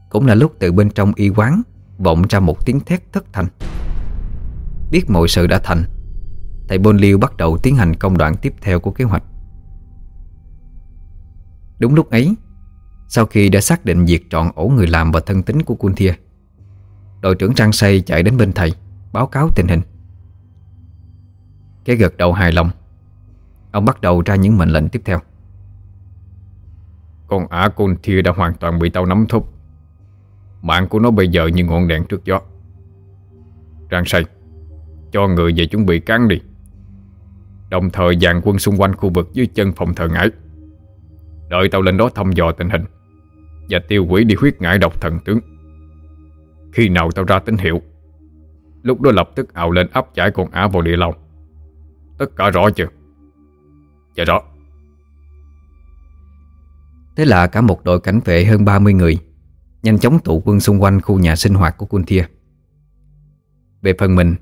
Cũng là lúc từ bên trong y quán Vọng ra một tiếng thét thất thành. Biết mọi sự đã thành, Thầy Bôn Liêu bắt đầu tiến hành công đoạn tiếp theo của kế hoạch. Đúng lúc ấy, sau khi đã xác định việc trọn ổ người làm và thân tính của Quân Thia Đội trưởng Trang say chạy đến bên thầy, Báo cáo tình hình. Cái gật đầu hài lòng. Ông bắt đầu ra những mệnh lệnh tiếp theo. Con ả côn Thia đã hoàn toàn bị tao nắm thúc. Mạng của nó bây giờ như ngọn đèn trước gió. Trang say Cho người về chuẩn bị cán đi. Đồng thời dàn quân xung quanh khu vực dưới chân phòng thờ ngải. Đợi tao lên đó thăm dò tình hình Và tiêu quỷ đi huyết ngải độc thần tướng. Khi nào tao ra tín hiệu, Lúc đó lập tức ào lên áp giải con ả vào địa lao Tất cả rõ chưa? Dạ rõ. Thế là cả một đội cảnh vệ hơn 30 người Nhanh chóng tụ quân xung quanh khu nhà sinh hoạt của Quân Thia Về phần mình,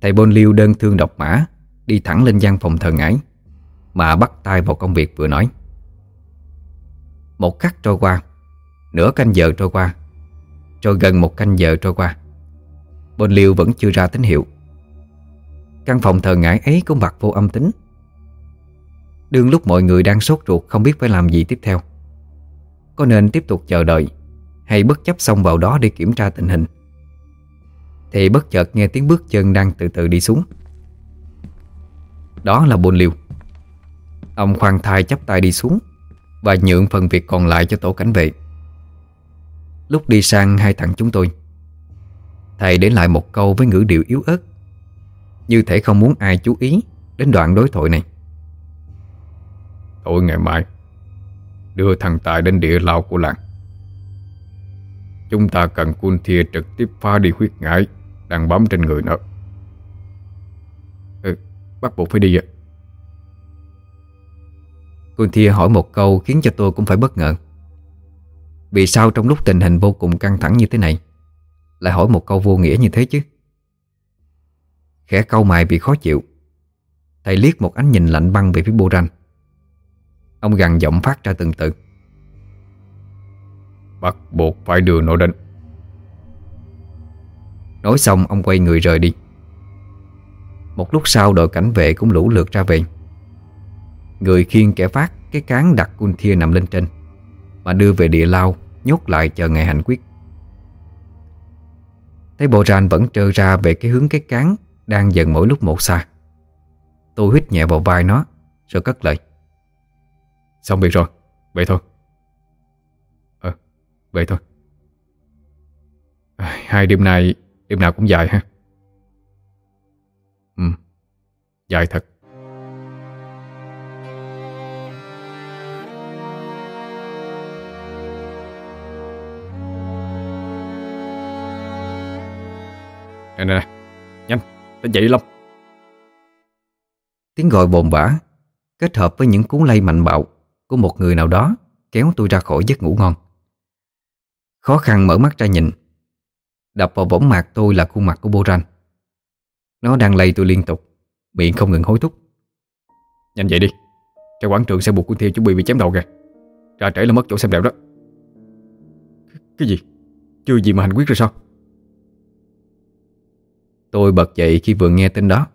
Thầy Bôn Liêu đơn thương độc mã, Đi thẳng lên gian phòng thờ ngải, Mà bắt tay vào công việc vừa nói. Một khắc trôi qua, Nửa canh giờ trôi qua, Rồi gần một canh giờ trôi qua Bôn liêu vẫn chưa ra tín hiệu. Căn phòng thờ ngải ấy cũng bật vô âm tính Đương lúc mọi người đang sốt ruột Không biết phải làm gì tiếp theo. Có nên tiếp tục chờ đợi Hay bất chấp xông vào đó để kiểm tra tình hình? Thì bất chợt nghe tiếng bước chân đang từ từ đi xuống. Đó là Bồn Liêu. Ông khoan thai chắp tay đi xuống và nhượng phần việc còn lại cho tổ cảnh vệ. Lúc đi sang hai thằng chúng tôi, Thầy để lại một câu với ngữ điệu yếu ớt. Như thể không muốn ai chú ý Đến đoạn đối thoại này. Thôi ngày mai Đưa thằng Tài đến địa lao của làng. Chúng ta cần quân thia trực tiếp phá đi huyết ngải Đang bám trên người nó Ừ, bắt buộc phải đi ạ. Cô Thia hỏi một câu khiến cho tôi cũng phải bất ngờ. Vì sao trong lúc tình hình vô cùng căng thẳng như thế này Lại hỏi một câu vô nghĩa như thế chứ? Khẽ câu mày bị khó chịu Thầy liếc một ánh nhìn lạnh băng về phía bô ranh Ông gằn giọng phát ra từng từ. Bắt buộc phải đưa nó đến. Nói xong, ông quay người rời đi. Một lúc sau, đội cảnh vệ cũng lũ lượt ra về. Người khiêng kẻ phát Cái cán đặt cun thia nằm lên trên, Mà đưa về địa lao, Nhốt lại chờ ngày hành quyết. Thấy bộ ràn vẫn trơ ra Về cái hướng cái cán Đang dần mỗi lúc một xa. Tôi hít nhẹ vào vai nó, Rồi cất lời. Xong việc rồi, vậy thôi. Ờ, vậy thôi. À, Hai đêm nay Đêm nào cũng dài ha. Ừ, dài thật. Nè nè, nhanh, tỉnh dậy đi Long. Tiếng gọi bồn bã Kết hợp với những cú lay mạnh bạo. Của một người nào đó Kéo tôi ra khỏi giấc ngủ ngon. Khó khăn mở mắt ra nhìn. Đập vào võng mạc tôi là khuôn mặt của Boran. Nó đang lay tôi liên tục, Miệng không ngừng hối thúc. Nhanh vậy đi Ra quán trường sẽ buộc quân thiêu chuẩn bị bị chém đầu kìa. Ra trễ là mất chỗ xem đẹp đó. Cái gì? Chưa gì mà hành quyết rồi sao? Tôi bật dậy khi vừa nghe tin đó.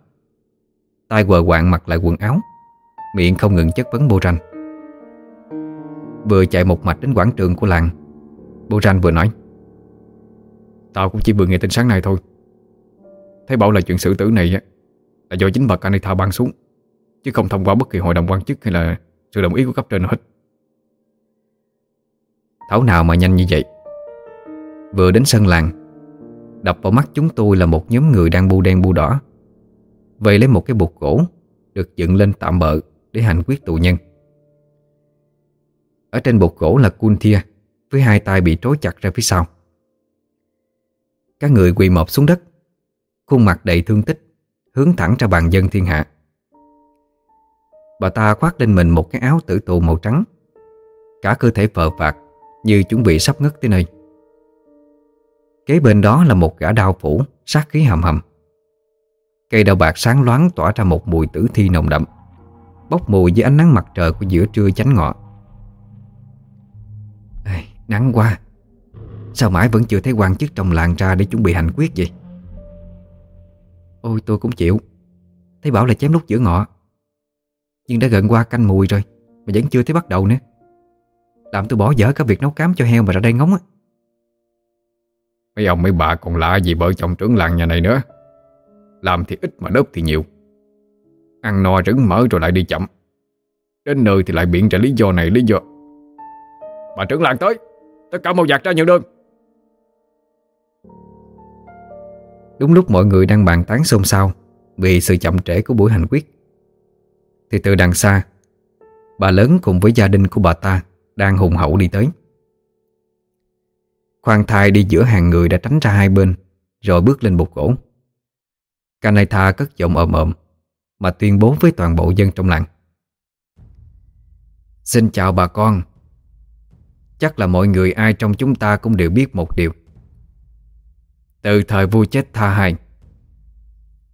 Tay quờ quạng mặc lại quần áo, Miệng không ngừng chất vấn Boran. ranh Vừa chạy một mạch đến quảng trường của làng. Bố ranh vừa nói, Tao cũng chỉ vừa nghe tin sáng nay thôi. Thấy bảo là chuyện xử tử này Là do chính bà Canita ban xuống, Chứ không thông qua bất kỳ hội đồng quan chức Hay là sự đồng ý của cấp trên nào hết. Thảo nào mà nhanh như vậy? Vừa đến sân làng, Đập vào mắt chúng tôi là một nhóm người đang bu đen bu đỏ, Vây lấy một cái bục gỗ, Được dựng lên tạm bợ Để hành quyết tù nhân. Ở trên bột gỗ là cun Với hai tay bị trói chặt ra phía sau. Các người quỳ mọp xuống đất, Khuôn mặt đầy thương tích, Hướng thẳng ra bàn dân thiên hạ. Bà ta khoác lên mình một cái áo tử tù màu trắng, Cả cơ thể phờ phạt Như chuẩn bị sắp ngất tới nơi. Kế bên đó là một gã đao phủ, Sát khí hầm hầm. Cây đao bạc sáng loáng tỏa ra một mùi tử thi nồng đậm, Bốc mùi dưới ánh nắng mặt trời của giữa trưa chánh ngọ. Nắng quá. Sao mãi vẫn chưa thấy quan chức trong làng ra để chuẩn bị hành quyết vậy? Ôi, tôi cũng chịu. Thấy bảo là chém lúc giữa ngọ Nhưng đã gần qua canh mùi rồi, Mà vẫn chưa thấy bắt đầu nữa. Làm tôi bỏ dở cả việc nấu cám cho heo mà ra đây ngóng á. Mấy ông mấy bà còn lạ gì vợ chồng trưởng làng nhà này nữa. Làm thì ít mà đớp thì nhiều. Ăn no rứng mỡ rồi lại đi chậm. Đến nơi thì lại biện ra lý do này lý do. Bà trưởng làng tới. Tất cả mau giặt ra nhận đơn. Đúng lúc mọi người đang bàn tán xôn xao Vì sự chậm trễ của buổi hành quyết, Thì từ đằng xa, Bà lớn cùng với gia đình của bà ta Đang hùng hậu đi tới. Khoan thai đi giữa hàng người đã tránh ra hai bên, Rồi bước lên bục gỗ. Kanai cất giọng ồm ồm, Mà tuyên bố với toàn bộ dân trong làng. Xin chào bà con Chắc là mọi người ai trong chúng ta cũng đều biết một điều. Từ thời vua chết tha hai,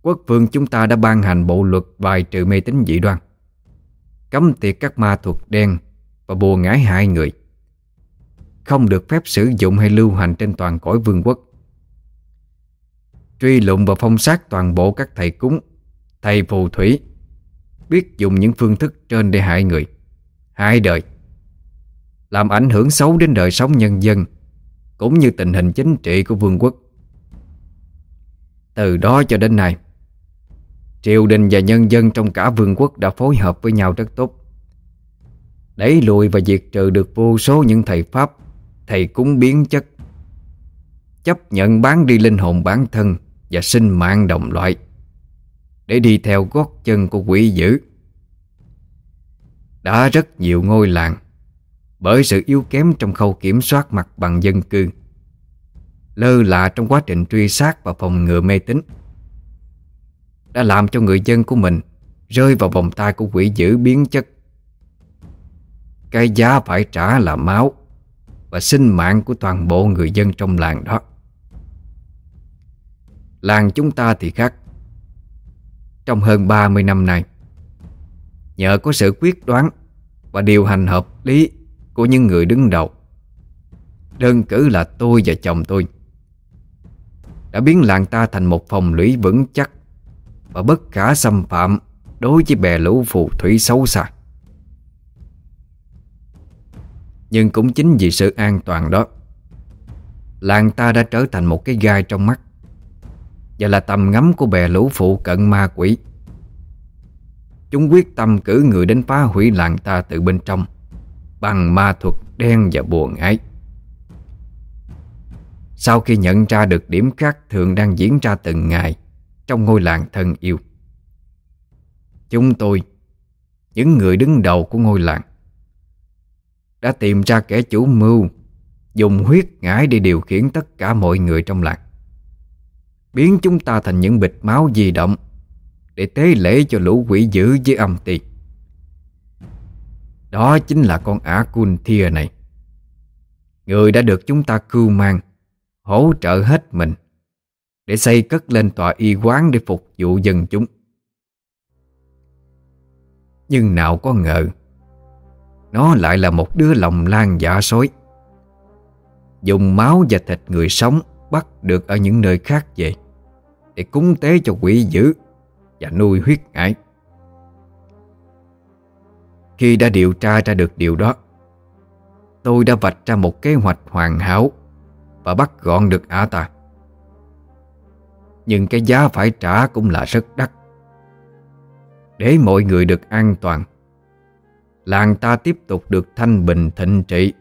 Quốc vương chúng ta đã ban hành bộ luật bài trừ mê tín dị đoan, Cấm tiệt các ma thuật đen Và bùa ngải hại người, Không được phép sử dụng hay lưu hành trên toàn cõi vương quốc. Truy lụng và phong sát toàn bộ các thầy cúng, Thầy phù thủy, Biết dùng những phương thức trên để hại người. Hại đời làm ảnh hưởng xấu đến đời sống nhân dân, Cũng như tình hình chính trị của vương quốc. Từ đó cho đến nay, Triều đình và nhân dân trong cả vương quốc đã phối hợp với nhau rất tốt. Đẩy lùi và diệt trừ được vô số những thầy Pháp, Thầy cúng biến chất, Chấp nhận bán đi linh hồn bản thân Và sinh mạng đồng loại, Để đi theo gót chân của quỷ dữ. Đã rất nhiều ngôi làng bởi sự yếu kém trong khâu kiểm soát mặt bằng dân cư. Lơ là trong quá trình truy sát và phòng ngừa mê tín. Đã làm cho người dân của mình Rơi vào vòng tay của quỷ dữ biến chất. Cái giá phải trả là máu Và sinh mạng của toàn bộ người dân trong làng đó. Làng chúng ta thì khác. Trong hơn 30 năm nay, Nhờ có sự quyết đoán Và điều hành hợp lý của những người đứng đầu. Đơn cử là tôi và chồng tôi. Đã biến làng ta thành một phòng lũy vững chắc Và bất khả xâm phạm Đối với bè lũ phù thủy xấu xa. Nhưng cũng chính vì sự an toàn đó, Làng ta đã trở thành một cái gai trong mắt Và là tầm ngắm của bè lũ phụ cận ma quỷ. Chúng quyết tâm cử người đến phá hủy làng ta từ bên trong. Bằng ma thuật đen và buồn ái Sau khi nhận ra được điểm khác thường đang diễn ra từng ngày Trong ngôi làng thân yêu, Chúng tôi, Những người đứng đầu của ngôi làng, Đã tìm ra kẻ chủ mưu Dùng huyết ngải để điều khiển tất cả mọi người trong làng, Biến chúng ta thành những bịch máu di động Để tế lễ cho lũ quỷ dữ với âm ti. Đó chính là con ả cun thia này. Người đã được chúng ta cưu mang, Hỗ trợ hết mình, Để xây cất lên tòa y quán để phục vụ dân chúng. Nhưng nào có ngờ, Nó lại là một đứa lòng lan giả sói Dùng máu và thịt người sống Bắt được ở những nơi khác về, Để cúng tế cho quỷ dữ Và nuôi huyết ải khi đã điều tra ra được điều đó, Tôi đã vạch ra một kế hoạch hoàn hảo Và bắt gọn được ả ta Nhưng cái giá phải trả cũng là rất đắt. Để mọi người được an toàn, Làng ta tiếp tục được thanh bình thịnh trị.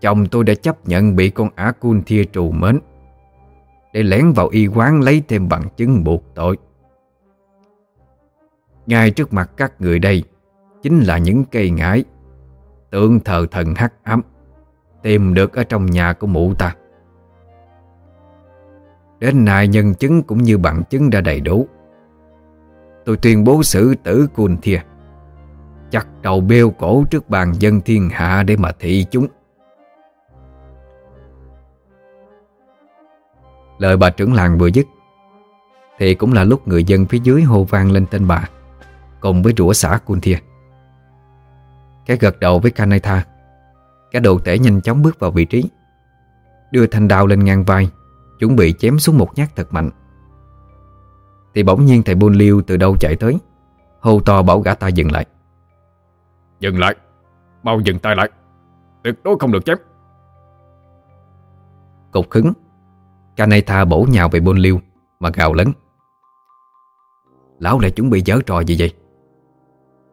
Chồng tôi đã chấp nhận bị con ả cun thia trù mến Để lén vào y quán lấy thêm bằng chứng buộc tội. Ngay trước mặt các người đây Chính là những cây ngải. Tượng thờ thần hắc ám, Tìm được ở trong nhà của mụ ta. Đến nay nhân chứng cũng như bằng chứng đã đầy đủ. Tôi tuyên bố xử tử Cun Thia. Chặt đầu bêu cổ trước bàn dân thiên hạ Để mà thị chúng. Lời bà trưởng làng vừa dứt, Thì cũng là lúc người dân phía dưới hô vang lên tên bà, Cùng với rủa xã Cun Thia. Cái gật đầu với Kanetha Cái đồ tể nhanh chóng bước vào vị trí. Đưa thanh đao lên ngang vai Chuẩn bị chém xuống một nhát thật mạnh. Thì bỗng nhiên thầy buôn liêu từ đâu chạy tới Hô to bảo gã ta dừng lại. Dừng lại Mau dừng tay lại Tuyệt đối không được chém. Cục hứng Kaneta bổ nhào về buôn liêu Mà gào lớn. Lão lại chuẩn bị giở trò gì vậy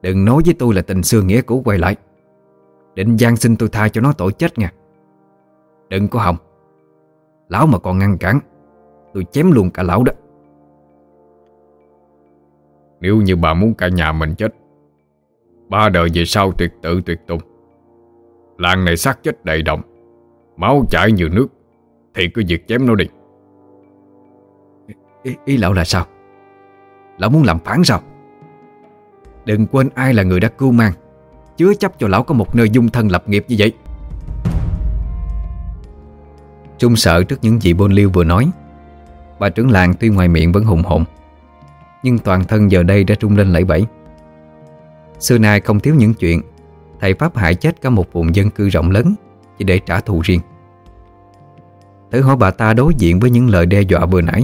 Đừng nói với tôi là tình xưa nghĩa cũ quay lại. Định gian xin tôi tha cho nó tội chết nha. Đừng có hòng. Lão mà còn ngăn cản Tôi chém luôn cả lão đó. Nếu như bà muốn cả nhà mình chết Ba đời về sau tuyệt tự tuyệt tùng. Làng này xác chết đầy đồng Máu chảy như nước Thì cứ việc chém nó đi. Ý, ý lão là sao? Lão muốn làm phản sao Đừng quên ai là người đã cưu mang. Chứa chấp cho lão có một nơi dung thân lập nghiệp như vậy. Trung sợ trước những gì Bôn Liêu vừa nói. Bà trưởng làng tuy ngoài miệng vẫn hùng hồn, nhưng toàn thân giờ đây đã trung lên lẫy bẫy. Xưa nay không thiếu những chuyện Thầy Pháp hại chết cả một vùng dân cư rộng lớn Chỉ để trả thù riêng. Thử hỏi bà ta đối diện với những lời đe dọa vừa nãy,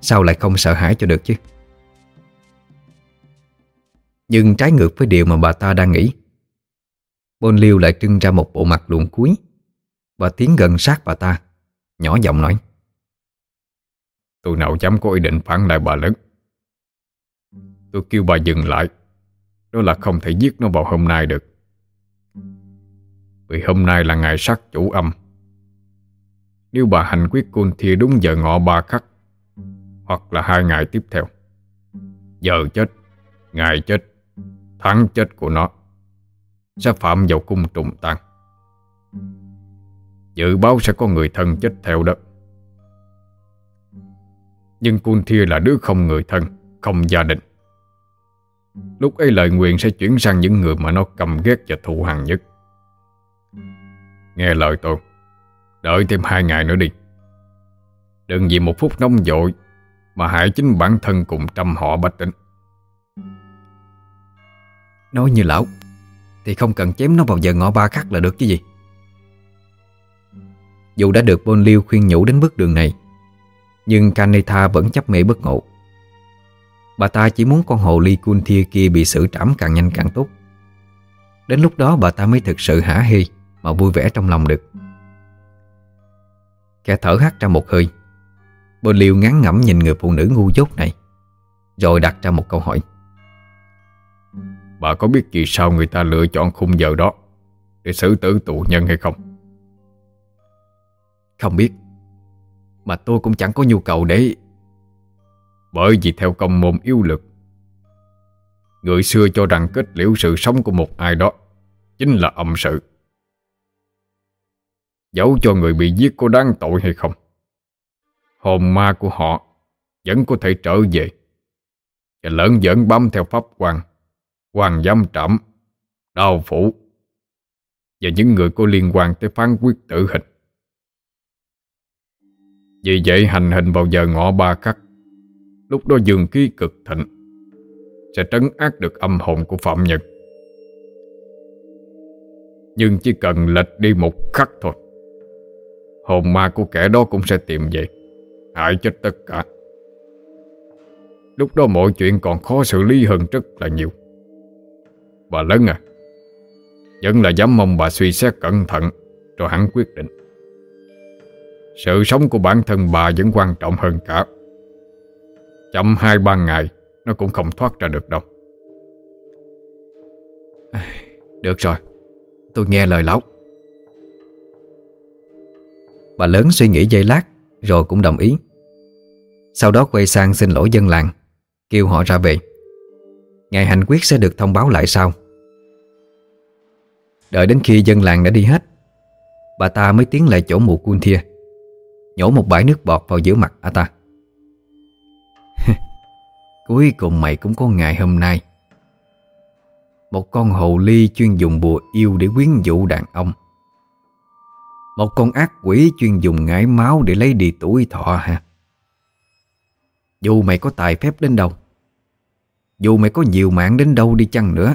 Sao lại không sợ hãi cho được chứ? Nhưng trái ngược với điều mà bà ta đang nghĩ. Bôn Liêu lại trưng ra một bộ mặt luồn cuối. Và tiến gần sát bà ta, Nhỏ giọng nói. Tôi nào dám có ý định phản lại bà lớn. Tôi kêu bà dừng lại. Đó là không thể giết nó vào hôm nay được. Vì hôm nay là ngày sát chủ âm. Nếu bà hành quyết côn thia đúng giờ ngọ ba khắc, Hoặc là hai ngày tiếp theo. Giờ chết, Ngày chết. Tháng chết của nó Sẽ phạm vào cung trùng tăng Dự báo sẽ có người thân chết theo đó. Nhưng Cun Thia là đứa không người thân, Không gia đình. Lúc ấy lời nguyện sẽ chuyển sang những người mà nó cầm ghét và thù hằn nhất. Nghe lời tôi, Đợi thêm hai ngày nữa đi. Đừng vì một phút nóng vội Mà hại chính bản thân cùng trăm họ bách tính. Nói như lão, Thì không cần chém nó vào giờ ngọ ba khắc là được chứ gì. Dù đã được Bôn Liêu khuyên nhủ đến bước đường này, Nhưng Kaneta vẫn chấp mê bất ngộ. Bà ta chỉ muốn con hồ ly cun thia kia bị xử trảm càng nhanh càng tốt. Đến lúc đó bà ta mới thực sự hả hê Mà vui vẻ trong lòng được. Kẻ thở hắt ra một hơi, Bôn Liêu ngán ngẩm nhìn người phụ nữ ngu dốt này, Rồi đặt ra một câu hỏi. Bà có biết vì sao người ta lựa chọn khung giờ đó Để xử tử tù nhân hay không? Không biết. Mà tôi cũng chẳng có nhu cầu để Bởi vì theo công môn yếu lực Người xưa cho rằng kết liễu sự sống của một ai đó Chính là âm sự. Dẫu cho người bị giết có đáng tội hay không? Hồn ma của họ Vẫn có thể trở về Và lớn dẫn bám theo pháp quan Hoàng giám trạm Đào phủ, Và những người có liên quan tới phán quyết tử hình. Vì vậy hành hình vào giờ ngọ ba khắc, Lúc đó dương khí cực thịnh, Sẽ trấn ác được âm hồn của phạm nhân. Nhưng chỉ cần lệch đi một khắc thôi, Hồn ma của kẻ đó cũng sẽ tìm về, Hại chết tất cả. Lúc đó mọi chuyện còn khó xử lý hơn rất là nhiều. Bà lớn à? Vẫn là dám mong bà suy xét cẩn thận, Rồi hắn quyết định. Sự sống của bản thân bà vẫn quan trọng hơn cả. Chậm hai ba ngày, Nó cũng không thoát ra được đâu. Được rồi, Tôi nghe lời lão. Bà lớn suy nghĩ giây lát, Rồi cũng đồng ý. Sau đó quay sang xin lỗi dân làng, Kêu họ ra về. Ngày hành quyết sẽ được thông báo lại sau. Đợi đến khi dân làng đã đi hết, Bà ta mới tiến lại chỗ mụ cun thia, Nhổ một bãi nước bọt vào giữa mặt ả ta. Cuối cùng mày cũng có ngày hôm nay. Một con hồ ly chuyên dùng bùa yêu để quyến dụ đàn ông. Một con ác quỷ chuyên dùng ngải máu để lấy đi tuổi thọ ha Dù mày có tài phép đến đâu, Dù mày có nhiều mạng đến đâu đi chăng nữa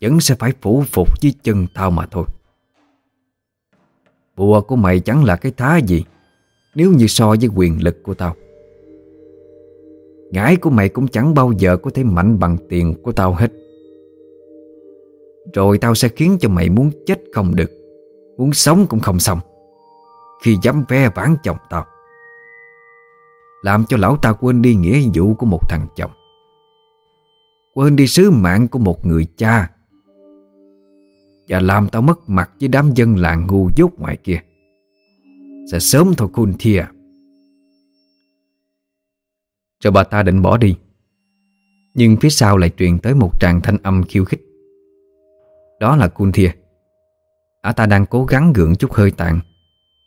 vẫn sẽ phải phủ phục dưới chân tao mà thôi. Bùa của mày chẳng là cái thá gì, Nếu như so với quyền lực của tao. Ngải của mày cũng chẳng bao giờ có thể mạnh bằng tiền của tao hết. Rồi tao sẽ khiến cho mày muốn chết không được, Muốn sống cũng không xong, Khi dám ve ván chồng tao. Làm cho lão ta quên đi nghĩa vụ của một thằng chồng. Quên đi sứ mạng của một người cha và làm tao mất mặt với đám dân làng ngu dốt ngoài kia. Sẽ sớm thôi khôn Thia. Rồi bà ta định bỏ đi. Nhưng phía sau lại truyền tới một tràng thanh âm khiêu khích. Đó là Kun Thia. Ả ta đang cố gắng gượng chút hơi tàn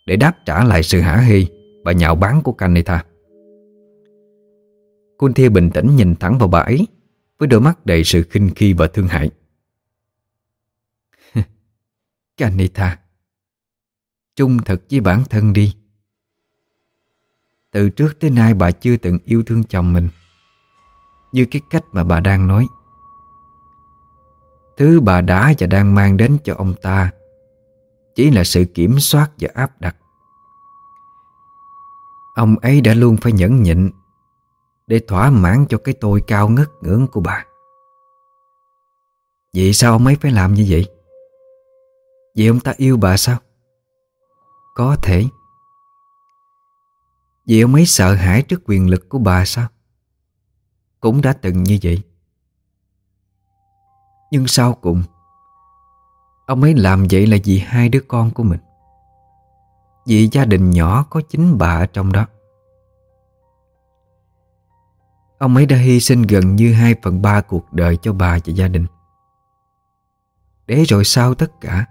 Để đáp trả lại sự hả hê Và nhạo báng của Kaneta. Kun Thia bình tĩnh nhìn thẳng vào bà ấy Với đôi mắt đầy sự khinh khi và thương hại. Kanita Trung thật với bản thân đi. Từ trước tới nay bà chưa từng yêu thương chồng mình. Như cái cách mà bà đang nói. Thứ bà đã và đang mang đến cho ông ta Chỉ là sự kiểm soát và áp đặt. Ông ấy đã luôn phải nhẫn nhịn Để thỏa mãn cho cái tôi cao ngất ngưỡng của bà. Vậy sao ông ấy phải làm như vậy? Vì ông ta yêu bà sao? Có thể. Vì ông ấy sợ hãi trước quyền lực của bà sao? Cũng đã từng như vậy. Nhưng sau cùng, Ông ấy làm vậy là vì hai đứa con của mình. Vì gia đình nhỏ có chính bà ở trong đó. Ông ấy đã hy sinh gần như hai phần ba cuộc đời cho bà và gia đình. Để rồi sau tất cả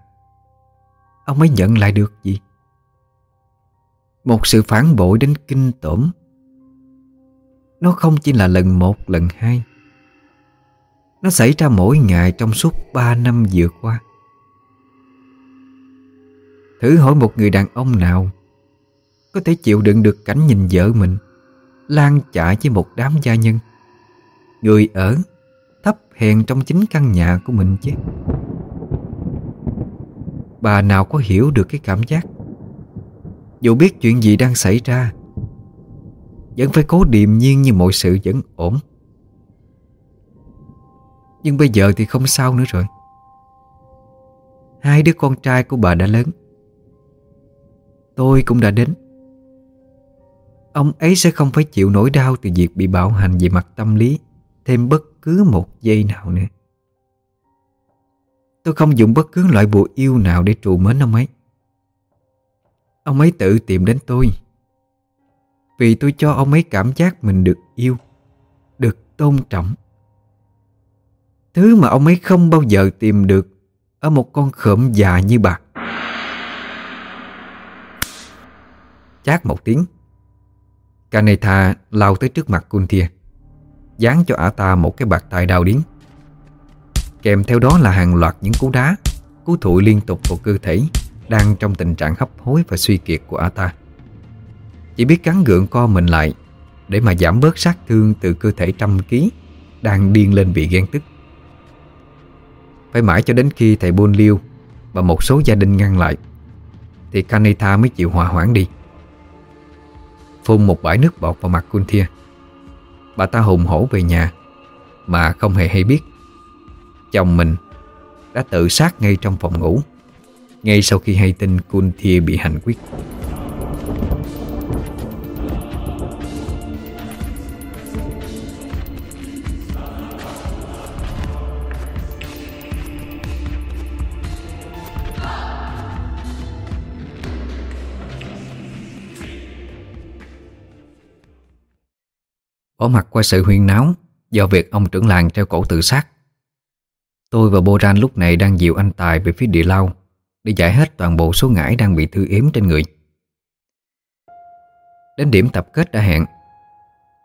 Ông mới nhận lại được gì? Một sự phản bội đến kinh tởm. Nó không chỉ là lần một, lần hai. Nó xảy ra mỗi ngày trong suốt ba năm vừa qua. Thử hỏi một người đàn ông nào Có thể chịu đựng được cảnh nhìn vợ mình Lan chạy với một đám gia nhân. Người ở Thấp hèn trong chính căn nhà của mình chứ. Bà nào có hiểu được cái cảm giác? Dù biết chuyện gì đang xảy ra, Vẫn phải cố điềm nhiên như mọi sự vẫn ổn. Nhưng bây giờ thì không sao nữa rồi. Hai đứa con trai của bà đã lớn. Tôi cũng đã đến. Ông ấy sẽ không phải chịu nỗi đau từ việc bị bạo hành về mặt tâm lý thêm bất cứ một giây nào nữa. Tôi không dùng bất cứ loại bùa yêu nào để trù mến ông ấy. Ông ấy tự tìm đến tôi vì tôi cho ông ấy cảm giác mình được yêu, được tôn trọng. Thứ mà ông ấy không bao giờ tìm được ở một con khởm già như bà. Chát một tiếng Kanetha lao tới trước mặt Kunthia Dán cho ả ta một cái bạc tài đau điếng Kèm theo đó là hàng loạt những cú đá, Cú thụi liên tục vào cơ thể Đang trong tình trạng hấp hối và suy kiệt của ata. Ta Chỉ biết cắn gượng co mình lại Để mà giảm bớt sát thương từ cơ thể trăm ký Đang điên lên bị ghen tức. Phải mãi cho đến khi thầy Bôn Liêu Và một số gia đình ngăn lại, Thì kanita mới chịu hòa hoãn đi. Phun một bãi nước bọt vào mặt Kunthia. Bà ta hùng hổ về nhà, Mà không hề hay biết Chồng mình đã tự sát ngay trong phòng ngủ, Ngay sau khi hay tin Kunthia bị hành quyết. Bỏ mặt qua sự huyên náo Do việc ông trưởng làng treo cổ tự sát. Tôi và Boran lúc này đang dìu anh Tài về phía địa lao, Để giải hết toàn bộ số ngải đang bị thư yếm trên người. Đến điểm tập kết đã hẹn,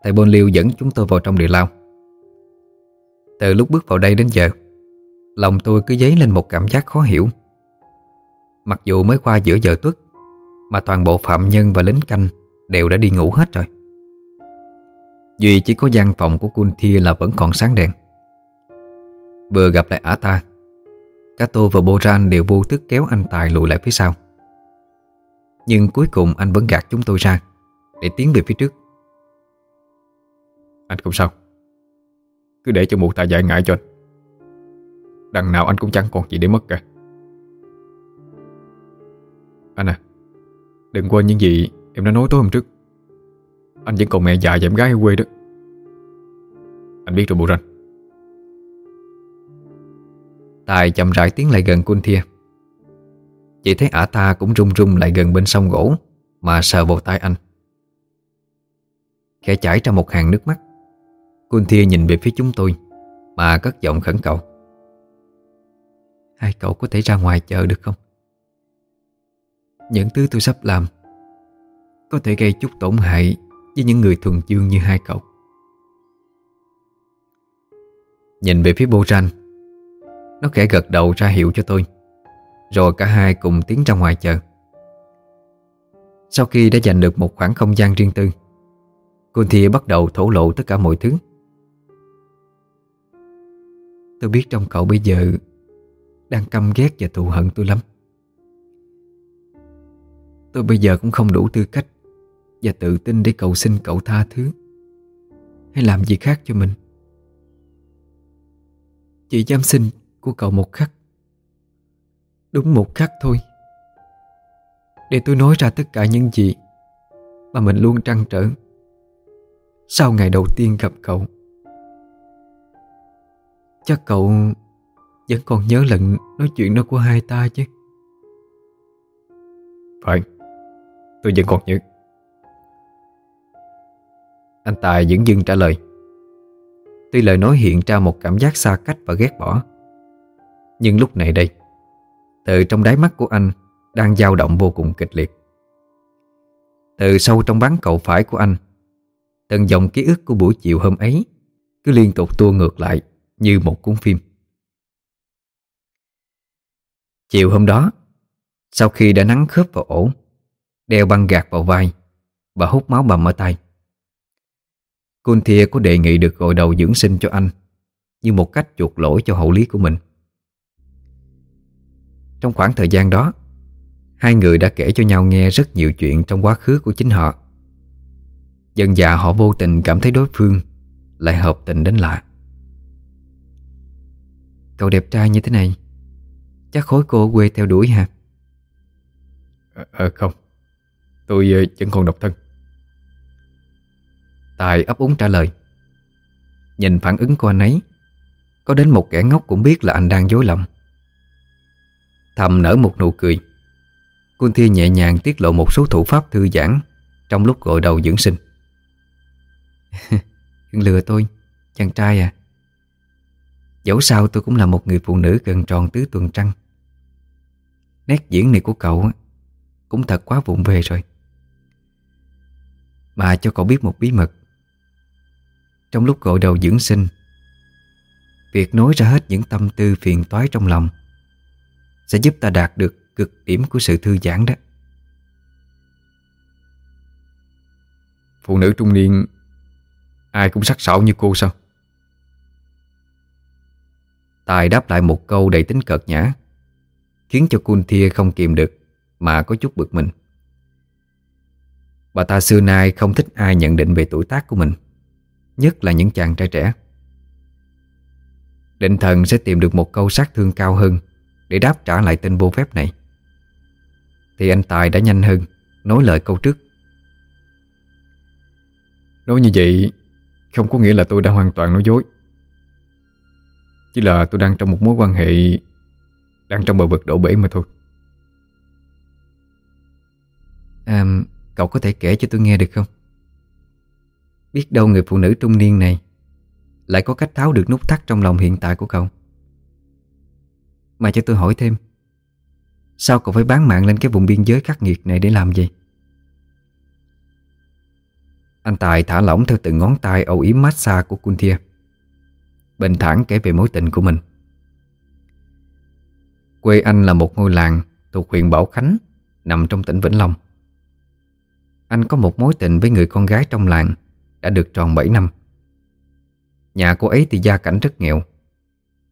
Thầy Bôn Liêu dẫn chúng tôi vào trong địa lao. Từ lúc bước vào đây đến giờ, Lòng tôi cứ dấy lên một cảm giác khó hiểu. Mặc dù mới qua giữa giờ tuất, Mà toàn bộ phạm nhân và lính canh Đều đã đi ngủ hết rồi. Duy chỉ có gian phòng của Kunthia là vẫn còn sáng đèn. Vừa gặp lại ả ta, Cato và Boran đều vô thức kéo anh Tài lùi lại phía sau. Nhưng cuối cùng anh vẫn gạt chúng tôi ra Để tiến về phía trước. Anh không sao. Cứ để cho mụ ta giải ngại cho anh. Đằng nào anh cũng chẳng còn gì để mất cả. Anh à Đừng quên những gì em đã nói tối hôm trước. Anh vẫn còn mẹ già và em gái ở quê đó. Anh biết rồi bộ Tài chậm rãi tiến lại gần Kunthia. Chỉ thấy ả ta cũng rung rung lại gần bên sông gỗ, Mà sờ vào tay anh. Khẽ chảy ra một hàng nước mắt. Kunthia nhìn về phía chúng tôi, Mà cất giọng khẩn cầu. Hai cậu có thể ra ngoài chờ được không? Những thứ tôi sắp làm Có thể gây chút tổn hại với những người thuần dương như hai cậu. Nhìn về phía bô ranh nó khẽ gật đầu ra hiệu cho tôi. Rồi cả hai cùng tiến ra ngoài chờ. Sau khi đã giành được một khoảng không gian riêng tư Cô Thia bắt đầu thổ lộ tất cả mọi thứ. Tôi biết trong cậu bây giờ Đang căm ghét và thù hận tôi lắm. Tôi bây giờ cũng không đủ tư cách và tự tin để cầu xin cậu tha thứ Hay làm gì khác cho mình. Chị dám xin của cậu một khắc. Đúng một khắc thôi. Để tôi nói ra tất cả những gì Mà mình luôn trăn trở Sau ngày đầu tiên gặp cậu. Chắc cậu vẫn còn nhớ lần nói chuyện đó của hai ta chứ? Phải, Tôi vẫn còn nhớ. Anh Tài vẫn dưng trả lời. Tuy lời nói hiện ra một cảm giác xa cách và ghét bỏ nhưng lúc này đây, Từ trong đáy mắt của anh Đang dao động vô cùng kịch liệt. Từ sâu trong bán cầu phải của anh, Từng dòng ký ức của buổi chiều hôm ấy Cứ liên tục tua ngược lại Như một cuốn phim. Chiều hôm đó, Sau khi đã nắng khớp vào ổ, Đeo băng gạt vào vai Và hút máu bầm ở tay Cun Thia có đề nghị được gội đầu dưỡng sinh cho anh Như một cách chuộc lỗi cho hậu lý của mình. Trong khoảng thời gian đó Hai người đã kể cho nhau nghe rất nhiều chuyện trong quá khứ của chính họ. Dần dà họ vô tình cảm thấy đối phương Lại hợp tình đến lạ. Cậu đẹp trai như thế này Chắc khối cô quê theo đuổi hả? Ờ à, không. Tôi ờ, vẫn còn độc thân. Tài ấp úng trả lời. Nhìn phản ứng của anh ấy Có đến một kẻ ngốc cũng biết là anh đang dối lòng Thầm nở một nụ cười. Quân Thi nhẹ nhàng tiết lộ một số thủ pháp thư giãn Trong lúc gội đầu dưỡng sinh. Đừng lừa tôi, Chàng trai à. Dẫu sao tôi cũng là một người phụ nữ gần tròn tứ tuần trăng. Nét diễn này của cậu Cũng thật quá vụng về rồi. Mà cho cậu biết một bí mật. Trong lúc gội đầu dưỡng sinh, Việc nói ra hết những tâm tư phiền toái trong lòng sẽ giúp ta đạt được cực điểm của sự thư giãn đó. Phụ nữ trung niên Ai cũng sắc sảo như cô sao? Tài đáp lại một câu đầy tính cợt nhã Khiến cho Cun Thia không kìm được Mà có chút bực mình. Bà ta xưa nay không thích ai nhận định về tuổi tác của mình Nhất là những chàng trai trẻ. Định thần sẽ tìm được một câu sát thương cao hơn để đáp trả lại tên vô phép này. Thì anh Tài đã nhanh hơn, Nói lời câu trước. Nói như vậy, Không có nghĩa là tôi đã hoàn toàn nói dối. Chỉ là tôi đang trong một mối quan hệ, Đang trong bờ vực đổ bể mà thôi. À Cậu có thể kể cho tôi nghe được không? Biết đâu người phụ nữ trung niên này Lại có cách tháo được nút thắt trong lòng hiện tại của cậu. Mà cho tôi hỏi thêm, Sao cậu phải bán mạng lên cái vùng biên giới khắc nghiệt này để làm gì? Anh Tài thả lỏng theo từng ngón tay âu yếm massage của Kunthia, Bình thản kể về mối tình của mình. Quê anh là một ngôi làng thuộc huyện Bảo Khánh, Nằm trong tỉnh Vĩnh Long. Anh có một mối tình với người con gái trong làng Đã được tròn 7 năm. Nhà cô ấy thì gia cảnh rất nghèo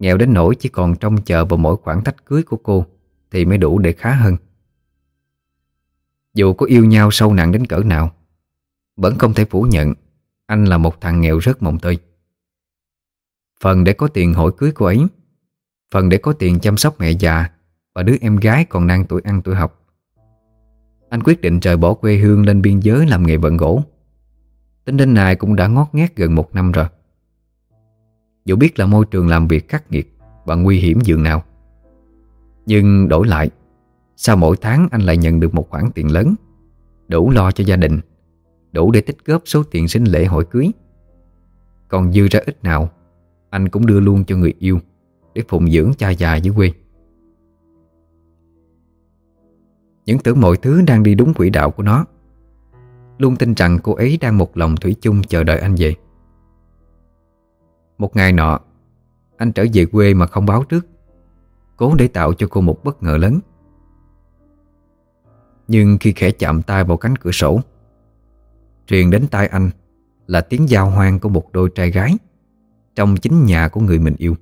Nghèo đến nỗi chỉ còn trông chờ vào mỗi khoản thách cưới của cô Thì mới đủ để khá hơn. Dù có yêu nhau sâu nặng đến cỡ nào, Vẫn không thể phủ nhận Anh là một thằng nghèo rất mộng tươi Phần để có tiền hỏi cưới cô ấy, Phần để có tiền chăm sóc mẹ già Và đứa em gái còn đang tuổi ăn tuổi học. Anh quyết định rời bỏ quê hương lên biên giới làm nghề vận gỗ. Tính đến nay cũng đã ngót nghét gần một năm rồi. Dù biết là môi trường làm việc khắc nghiệt Và nguy hiểm dường nào. Nhưng đổi lại, Sau mỗi tháng anh lại nhận được một khoản tiền lớn, Đủ lo cho gia đình, Đủ để tích góp số tiền sinh lễ hội cưới. Còn dư ra ít nào, Anh cũng đưa luôn cho người yêu Để phụng dưỡng cha già dưới quê. Những tưởng mọi thứ đang đi đúng quỹ đạo của nó. Luôn tin rằng cô ấy đang một lòng thủy chung chờ đợi anh về. Một ngày nọ, Anh trở về quê mà không báo trước, Cố để tạo cho cô một bất ngờ lớn. Nhưng khi khẽ chạm tay vào cánh cửa sổ, Truyền đến tai anh Là tiếng giao hoang của một đôi trai gái Trong chính nhà của người mình yêu.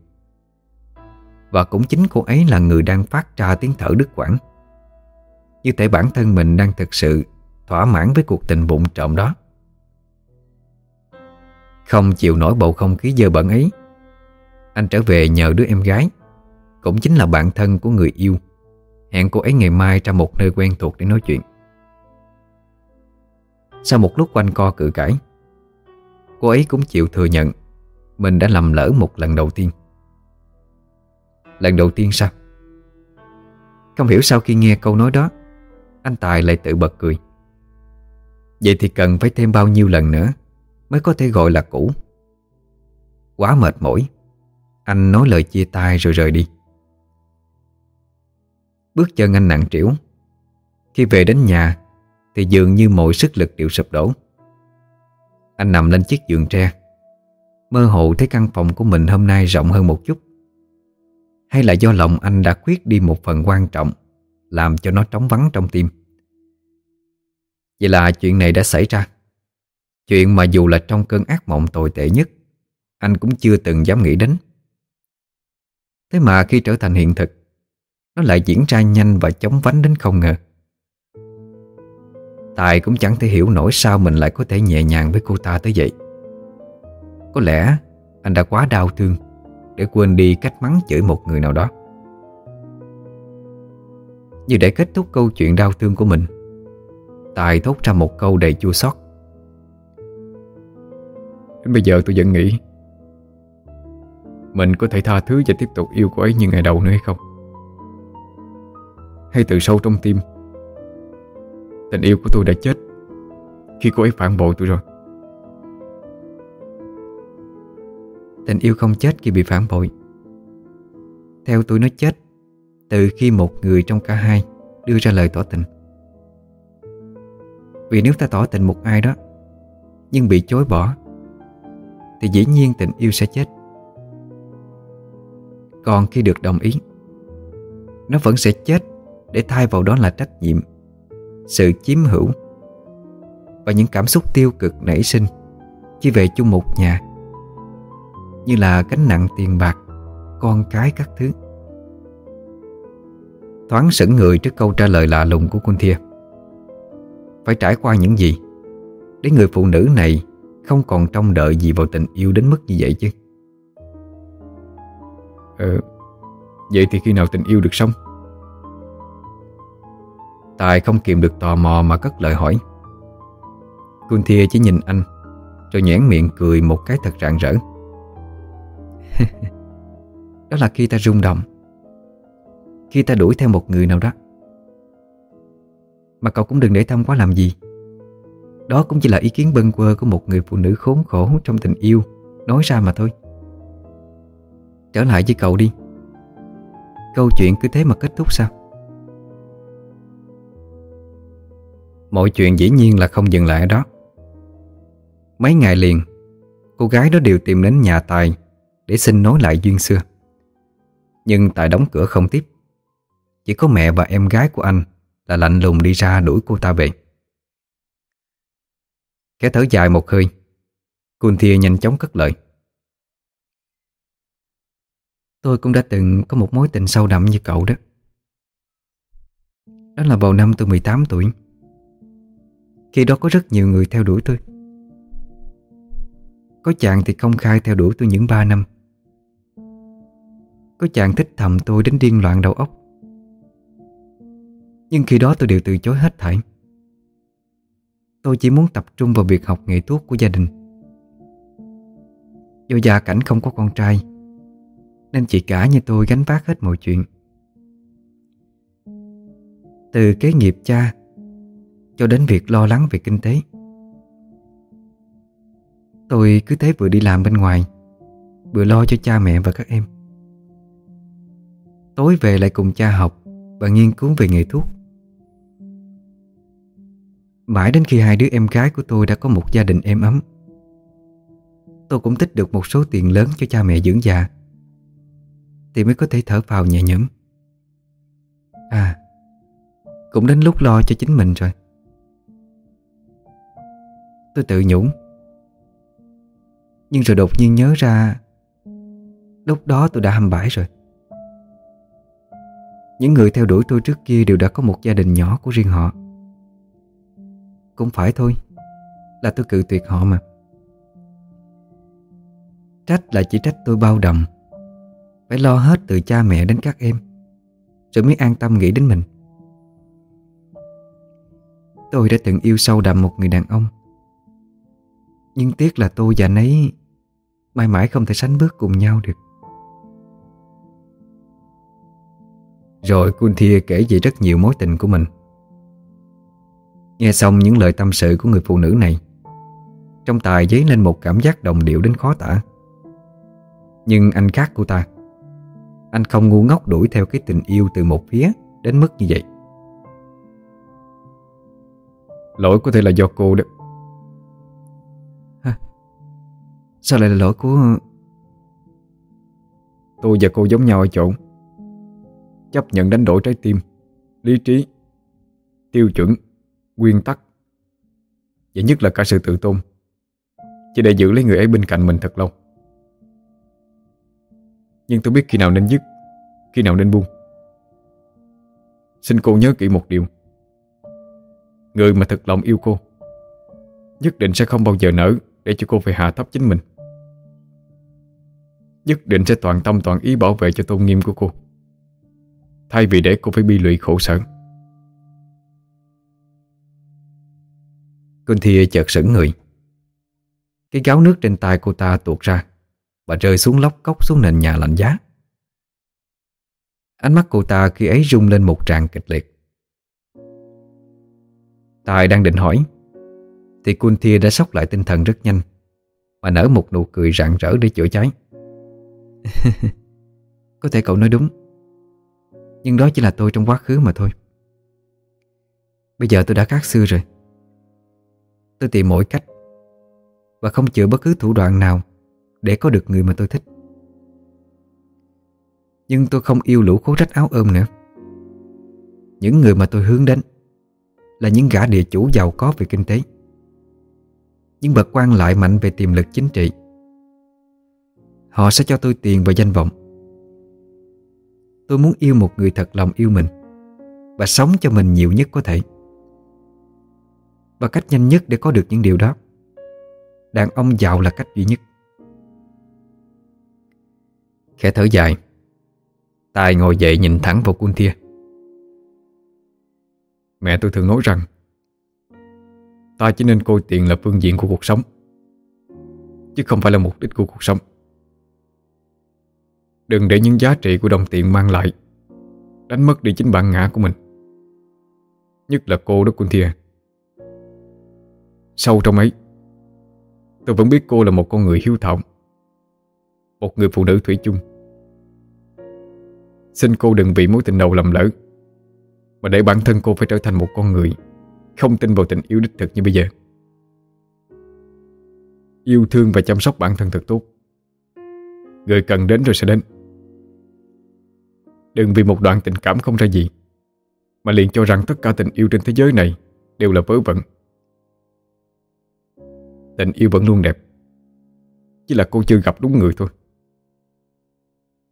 Và cũng chính cô ấy là người đang phát ra tiếng thở đứt quãng, Như thể bản thân mình đang thực sự Thỏa mãn với cuộc tình vụng trộm đó. Không chịu nổi bầu không khí dơ bẩn ấy. Anh trở về nhờ đứa em gái, Cũng chính là bạn thân của người yêu. Hẹn cô ấy ngày mai ra một nơi quen thuộc để nói chuyện. Sau một lúc quanh co cự cãi, Cô ấy cũng chịu thừa nhận Mình đã lầm lỡ một lần đầu tiên. Lần đầu tiên sao? Không hiểu sao khi nghe câu nói đó, Anh Tài lại tự bật cười. Vậy thì cần phải thêm bao nhiêu lần nữa? Mới có thể gọi là cũ. Quá mệt mỏi. Anh nói lời chia tay rồi rời đi. Bước chân anh nặng trĩu. Khi về đến nhà, Thì dường như mọi sức lực đều sụp đổ. Anh nằm lên chiếc giường tre. Mơ hồ thấy căn phòng của mình hôm nay rộng hơn một chút. Hay là do lòng anh đã khuyết đi một phần quan trọng, Làm cho nó trống vắng trong tim? Vậy là chuyện này đã xảy ra. Chuyện mà dù là trong cơn ác mộng tồi tệ nhất, Anh cũng chưa từng dám nghĩ đến. Thế mà khi trở thành hiện thực, Nó lại diễn ra nhanh và chóng vánh đến không ngờ. Tài cũng chẳng thể hiểu nổi sao mình lại có thể nhẹ nhàng với cô ta tới vậy. Có lẽ anh đã quá đau thương Để quên đi cách mắng chửi một người nào đó. Như để kết thúc câu chuyện đau thương của mình, Tài thốt ra một câu đầy chua xót. Đến bây giờ tôi vẫn nghĩ, Mình có thể tha thứ và tiếp tục yêu cô ấy như ngày đầu nữa hay không? Hay từ sâu trong tim, Tình yêu của tôi đã chết Khi cô ấy phản bội tôi rồi? Tình yêu không chết khi bị phản bội. Theo tôi nó chết Từ khi một người trong cả hai Đưa ra lời tỏ tình. Vì nếu ta tỏ tình một ai đó, Nhưng bị chối bỏ thì dĩ nhiên tình yêu sẽ chết. Còn khi được đồng ý, Nó vẫn sẽ chết Để thay vào đó là trách nhiệm, Sự chiếm hữu Và những cảm xúc tiêu cực nảy sinh Khi về chung một nhà, Như là gánh nặng tiền bạc, Con cái các thứ. Thoáng sững người trước câu trả lời lạ lùng của con Thia Phải trải qua những gì Để người phụ nữ này không còn trông đợi gì vào tình yêu đến mức như vậy chứ. Ờ Vậy thì khi nào tình yêu được sống Tài không kìm được tò mò mà cất lời hỏi. Cun Thia chỉ nhìn anh, Rồi nhãn miệng cười một cái thật rạng rỡ. Đó là khi ta rung động. Khi ta đuổi theo một người nào đó. Mà cậu cũng đừng để tâm quá làm gì. Đó cũng chỉ là ý kiến bâng quơ Của một người phụ nữ khốn khổ trong tình yêu. Nói ra mà thôi. Trở lại với cậu đi. Câu chuyện cứ thế mà kết thúc sao? Mọi chuyện dĩ nhiên là không dừng lại ở đó. Mấy ngày liền, Cô gái đó đều tìm đến nhà Tài Để xin nối lại duyên xưa. Nhưng Tài đóng cửa không tiếp. Chỉ có mẹ và em gái của anh Là lạnh lùng đi ra đuổi cô ta về. Khẽ thở dài một hơi. Cunthia nhanh chóng cất lời. Tôi cũng đã từng có một mối tình sâu đậm như cậu đó. Đó là vào năm tôi 18 tuổi. Khi đó có rất nhiều người theo đuổi tôi. Có chàng thì công khai theo đuổi tôi những 3 năm. Có chàng thích thầm tôi đến điên loạn đầu óc. Nhưng khi đó tôi đều từ chối hết thảy. Tôi chỉ muốn tập trung vào việc học nghệ thuốc của gia đình. Do gia cảnh không có con trai, Nên chị cả như tôi gánh vác hết mọi chuyện. Từ kế nghiệp cha cho đến việc lo lắng về kinh tế, Tôi cứ thế vừa đi làm bên ngoài, Vừa lo cho cha mẹ và các em. Tối về lại cùng cha học Và nghiên cứu về nghề thuốc. Mãi đến khi hai đứa em gái của tôi đã có một gia đình êm ấm, Tôi cũng tích được một số tiền lớn cho cha mẹ dưỡng già, Thì mới có thể thở vào nhẹ nhõm. À Cũng đến lúc lo cho chính mình rồi. Tôi tự nhủ, Nhưng rồi đột nhiên nhớ ra, Lúc đó tôi đã hăm bãi rồi. Những người theo đuổi tôi trước kia Đều đã có một gia đình nhỏ của riêng họ. Cũng phải thôi. Là tôi cự tuyệt họ mà. Trách là chỉ trách tôi bao đồng Phải lo hết từ cha mẹ đến các em. Rồi mới an tâm nghĩ đến mình. Tôi đã từng yêu sâu đậm một người đàn ông. Nhưng tiếc là tôi và anh ấy Mãi mãi không thể sánh bước cùng nhau được. Rồi Kunthia kể về rất nhiều mối tình của mình. Nghe xong những lời tâm sự của người phụ nữ này Trong tài dấy lên một cảm giác đồng điệu đến khó tả. Nhưng anh khác cô ta. Anh không ngu ngốc đuổi theo cái tình yêu từ một phía Đến mức như vậy. Lỗi có thể là do cô đó. Sao lại là lỗi của Tôi và cô giống nhau ở chỗ Chấp nhận đánh đổi trái tim Lý trí Tiêu chuẩn Nguyên tắc, Và nhất là cả sự tự tôn, Chỉ để giữ lấy người ấy bên cạnh mình thật lâu. Nhưng tôi biết khi nào nên dứt, Khi nào nên buông. Xin cô nhớ kỹ một điều. Người mà thật lòng yêu cô, Nhất định sẽ không bao giờ nỡ Để cho cô phải hạ thấp chính mình. Nhất định sẽ toàn tâm toàn ý bảo vệ cho tôn nghiêm của cô. Thay vì để cô phải bi lụy khổ sở. Con Thia chợt sững người. Cái gáo nước trên tay cô ta tuột ra Và rơi xuống lóc cốc xuống nền nhà lạnh giá. Ánh mắt cô ta khi ấy rung lên một tràng kịch liệt. Tài đang định hỏi, Thì Cun Thia đã sốc lại tinh thần rất nhanh Mà nở một nụ cười rạng rỡ để chữa cháy. Có thể cậu nói đúng, Nhưng đó chỉ là tôi trong quá khứ mà thôi. Bây giờ tôi đã khác xưa rồi. Tôi tìm mọi cách Và không chữa bất cứ thủ đoạn nào Để có được người mà tôi thích. Nhưng tôi không yêu lũ khố rách áo ôm nữa. Những người mà tôi hướng đến Là những gã địa chủ giàu có về kinh tế, Những bậc quan lại mạnh về tiềm lực chính trị. Họ sẽ cho tôi tiền và danh vọng. Tôi muốn yêu một người thật lòng yêu mình Và sống cho mình nhiều nhất có thể. Và cách nhanh nhất để có được những điều đó. Đàn ông giàu là cách duy nhất. Khẽ thở dài. Tài ngồi dậy nhìn thẳng vào Quân Thia Mẹ tôi thường nói rằng, Ta chỉ nên coi tiền là phương diện của cuộc sống, Chứ không phải là mục đích của cuộc sống. Đừng để những giá trị của đồng tiền mang lại, Đánh mất đi chính bản ngã của mình, Nhất là cô đó Thia Sâu trong ấy, Tôi vẫn biết cô là một con người hiếu thảo, Một người phụ nữ thủy chung. Xin cô đừng vì mối tình đầu lầm lỡ, Mà để bản thân cô phải trở thành một con người Không tin vào tình yêu đích thực như bây giờ. Yêu thương và chăm sóc bản thân thật tốt. Người cần đến rồi sẽ đến. Đừng vì một đoạn tình cảm không ra gì, Mà liền cho rằng tất cả tình yêu trên thế giới này Đều là vớ vẩn. Tình yêu vẫn luôn đẹp. Chỉ là cô chưa gặp đúng người thôi.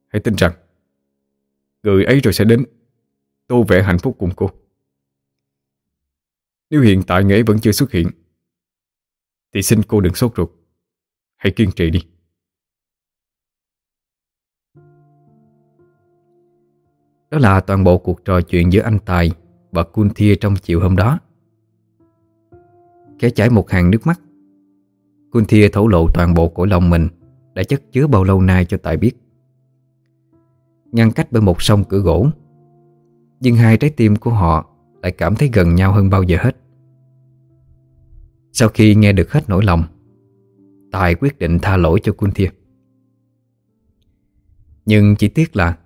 Hãy tin rằng, Người ấy rồi sẽ đến, Tô vẽ hạnh phúc cùng cô. Nếu hiện tại nghệ vẫn chưa xuất hiện, Thì xin cô đừng sốt ruột. Hãy kiên trì đi. Đó là toàn bộ cuộc trò chuyện giữa anh Tài và Kun Thia trong chiều hôm đó. Khẽ chảy một hàng nước mắt. Kunthia thổ lộ toàn bộ cổ lòng mình đã chất chứa bao lâu nay cho Tài biết. Ngăn cách bởi một sông cửa gỗ, nhưng hai trái tim của họ lại cảm thấy gần nhau hơn bao giờ hết. Sau khi nghe được hết nỗi lòng, Tài quyết định tha lỗi cho Kunthia. Nhưng chỉ tiếc là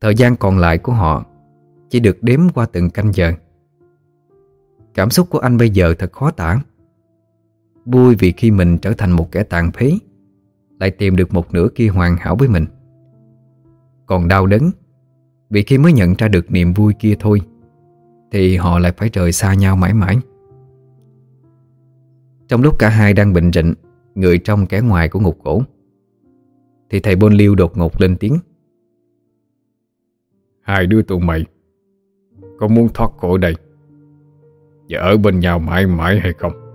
Thời gian còn lại của họ Chỉ được đếm qua từng canh giờ Cảm xúc của anh bây giờ thật khó tả Vui vì khi mình trở thành một kẻ tàn phế, Lại tìm được một nửa kia hoàn hảo với mình. Còn đau đớn, Vì khi mới nhận ra được niềm vui kia thôi, Thì họ lại phải rời xa nhau mãi mãi. Trong lúc cả hai đang bệnh rịnh, Người trong kẻ ngoài của ngục cổ, Thì thầy Bôn Liêu đột ngột lên tiếng. Hai đứa tụi mày, Có muốn thoát khỏi đây? Và ở bên nhau mãi mãi hay không?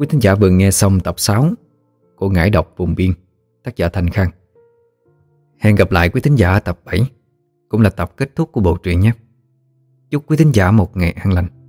Quý thính giả vừa nghe xong tập 6 của Ngải đọc vùng biên, tác giả Thành Khang. Hẹn gặp lại quý thính giả tập 7 cũng là tập kết thúc của bộ truyện nhé. Chúc quý thính giả một ngày an lành.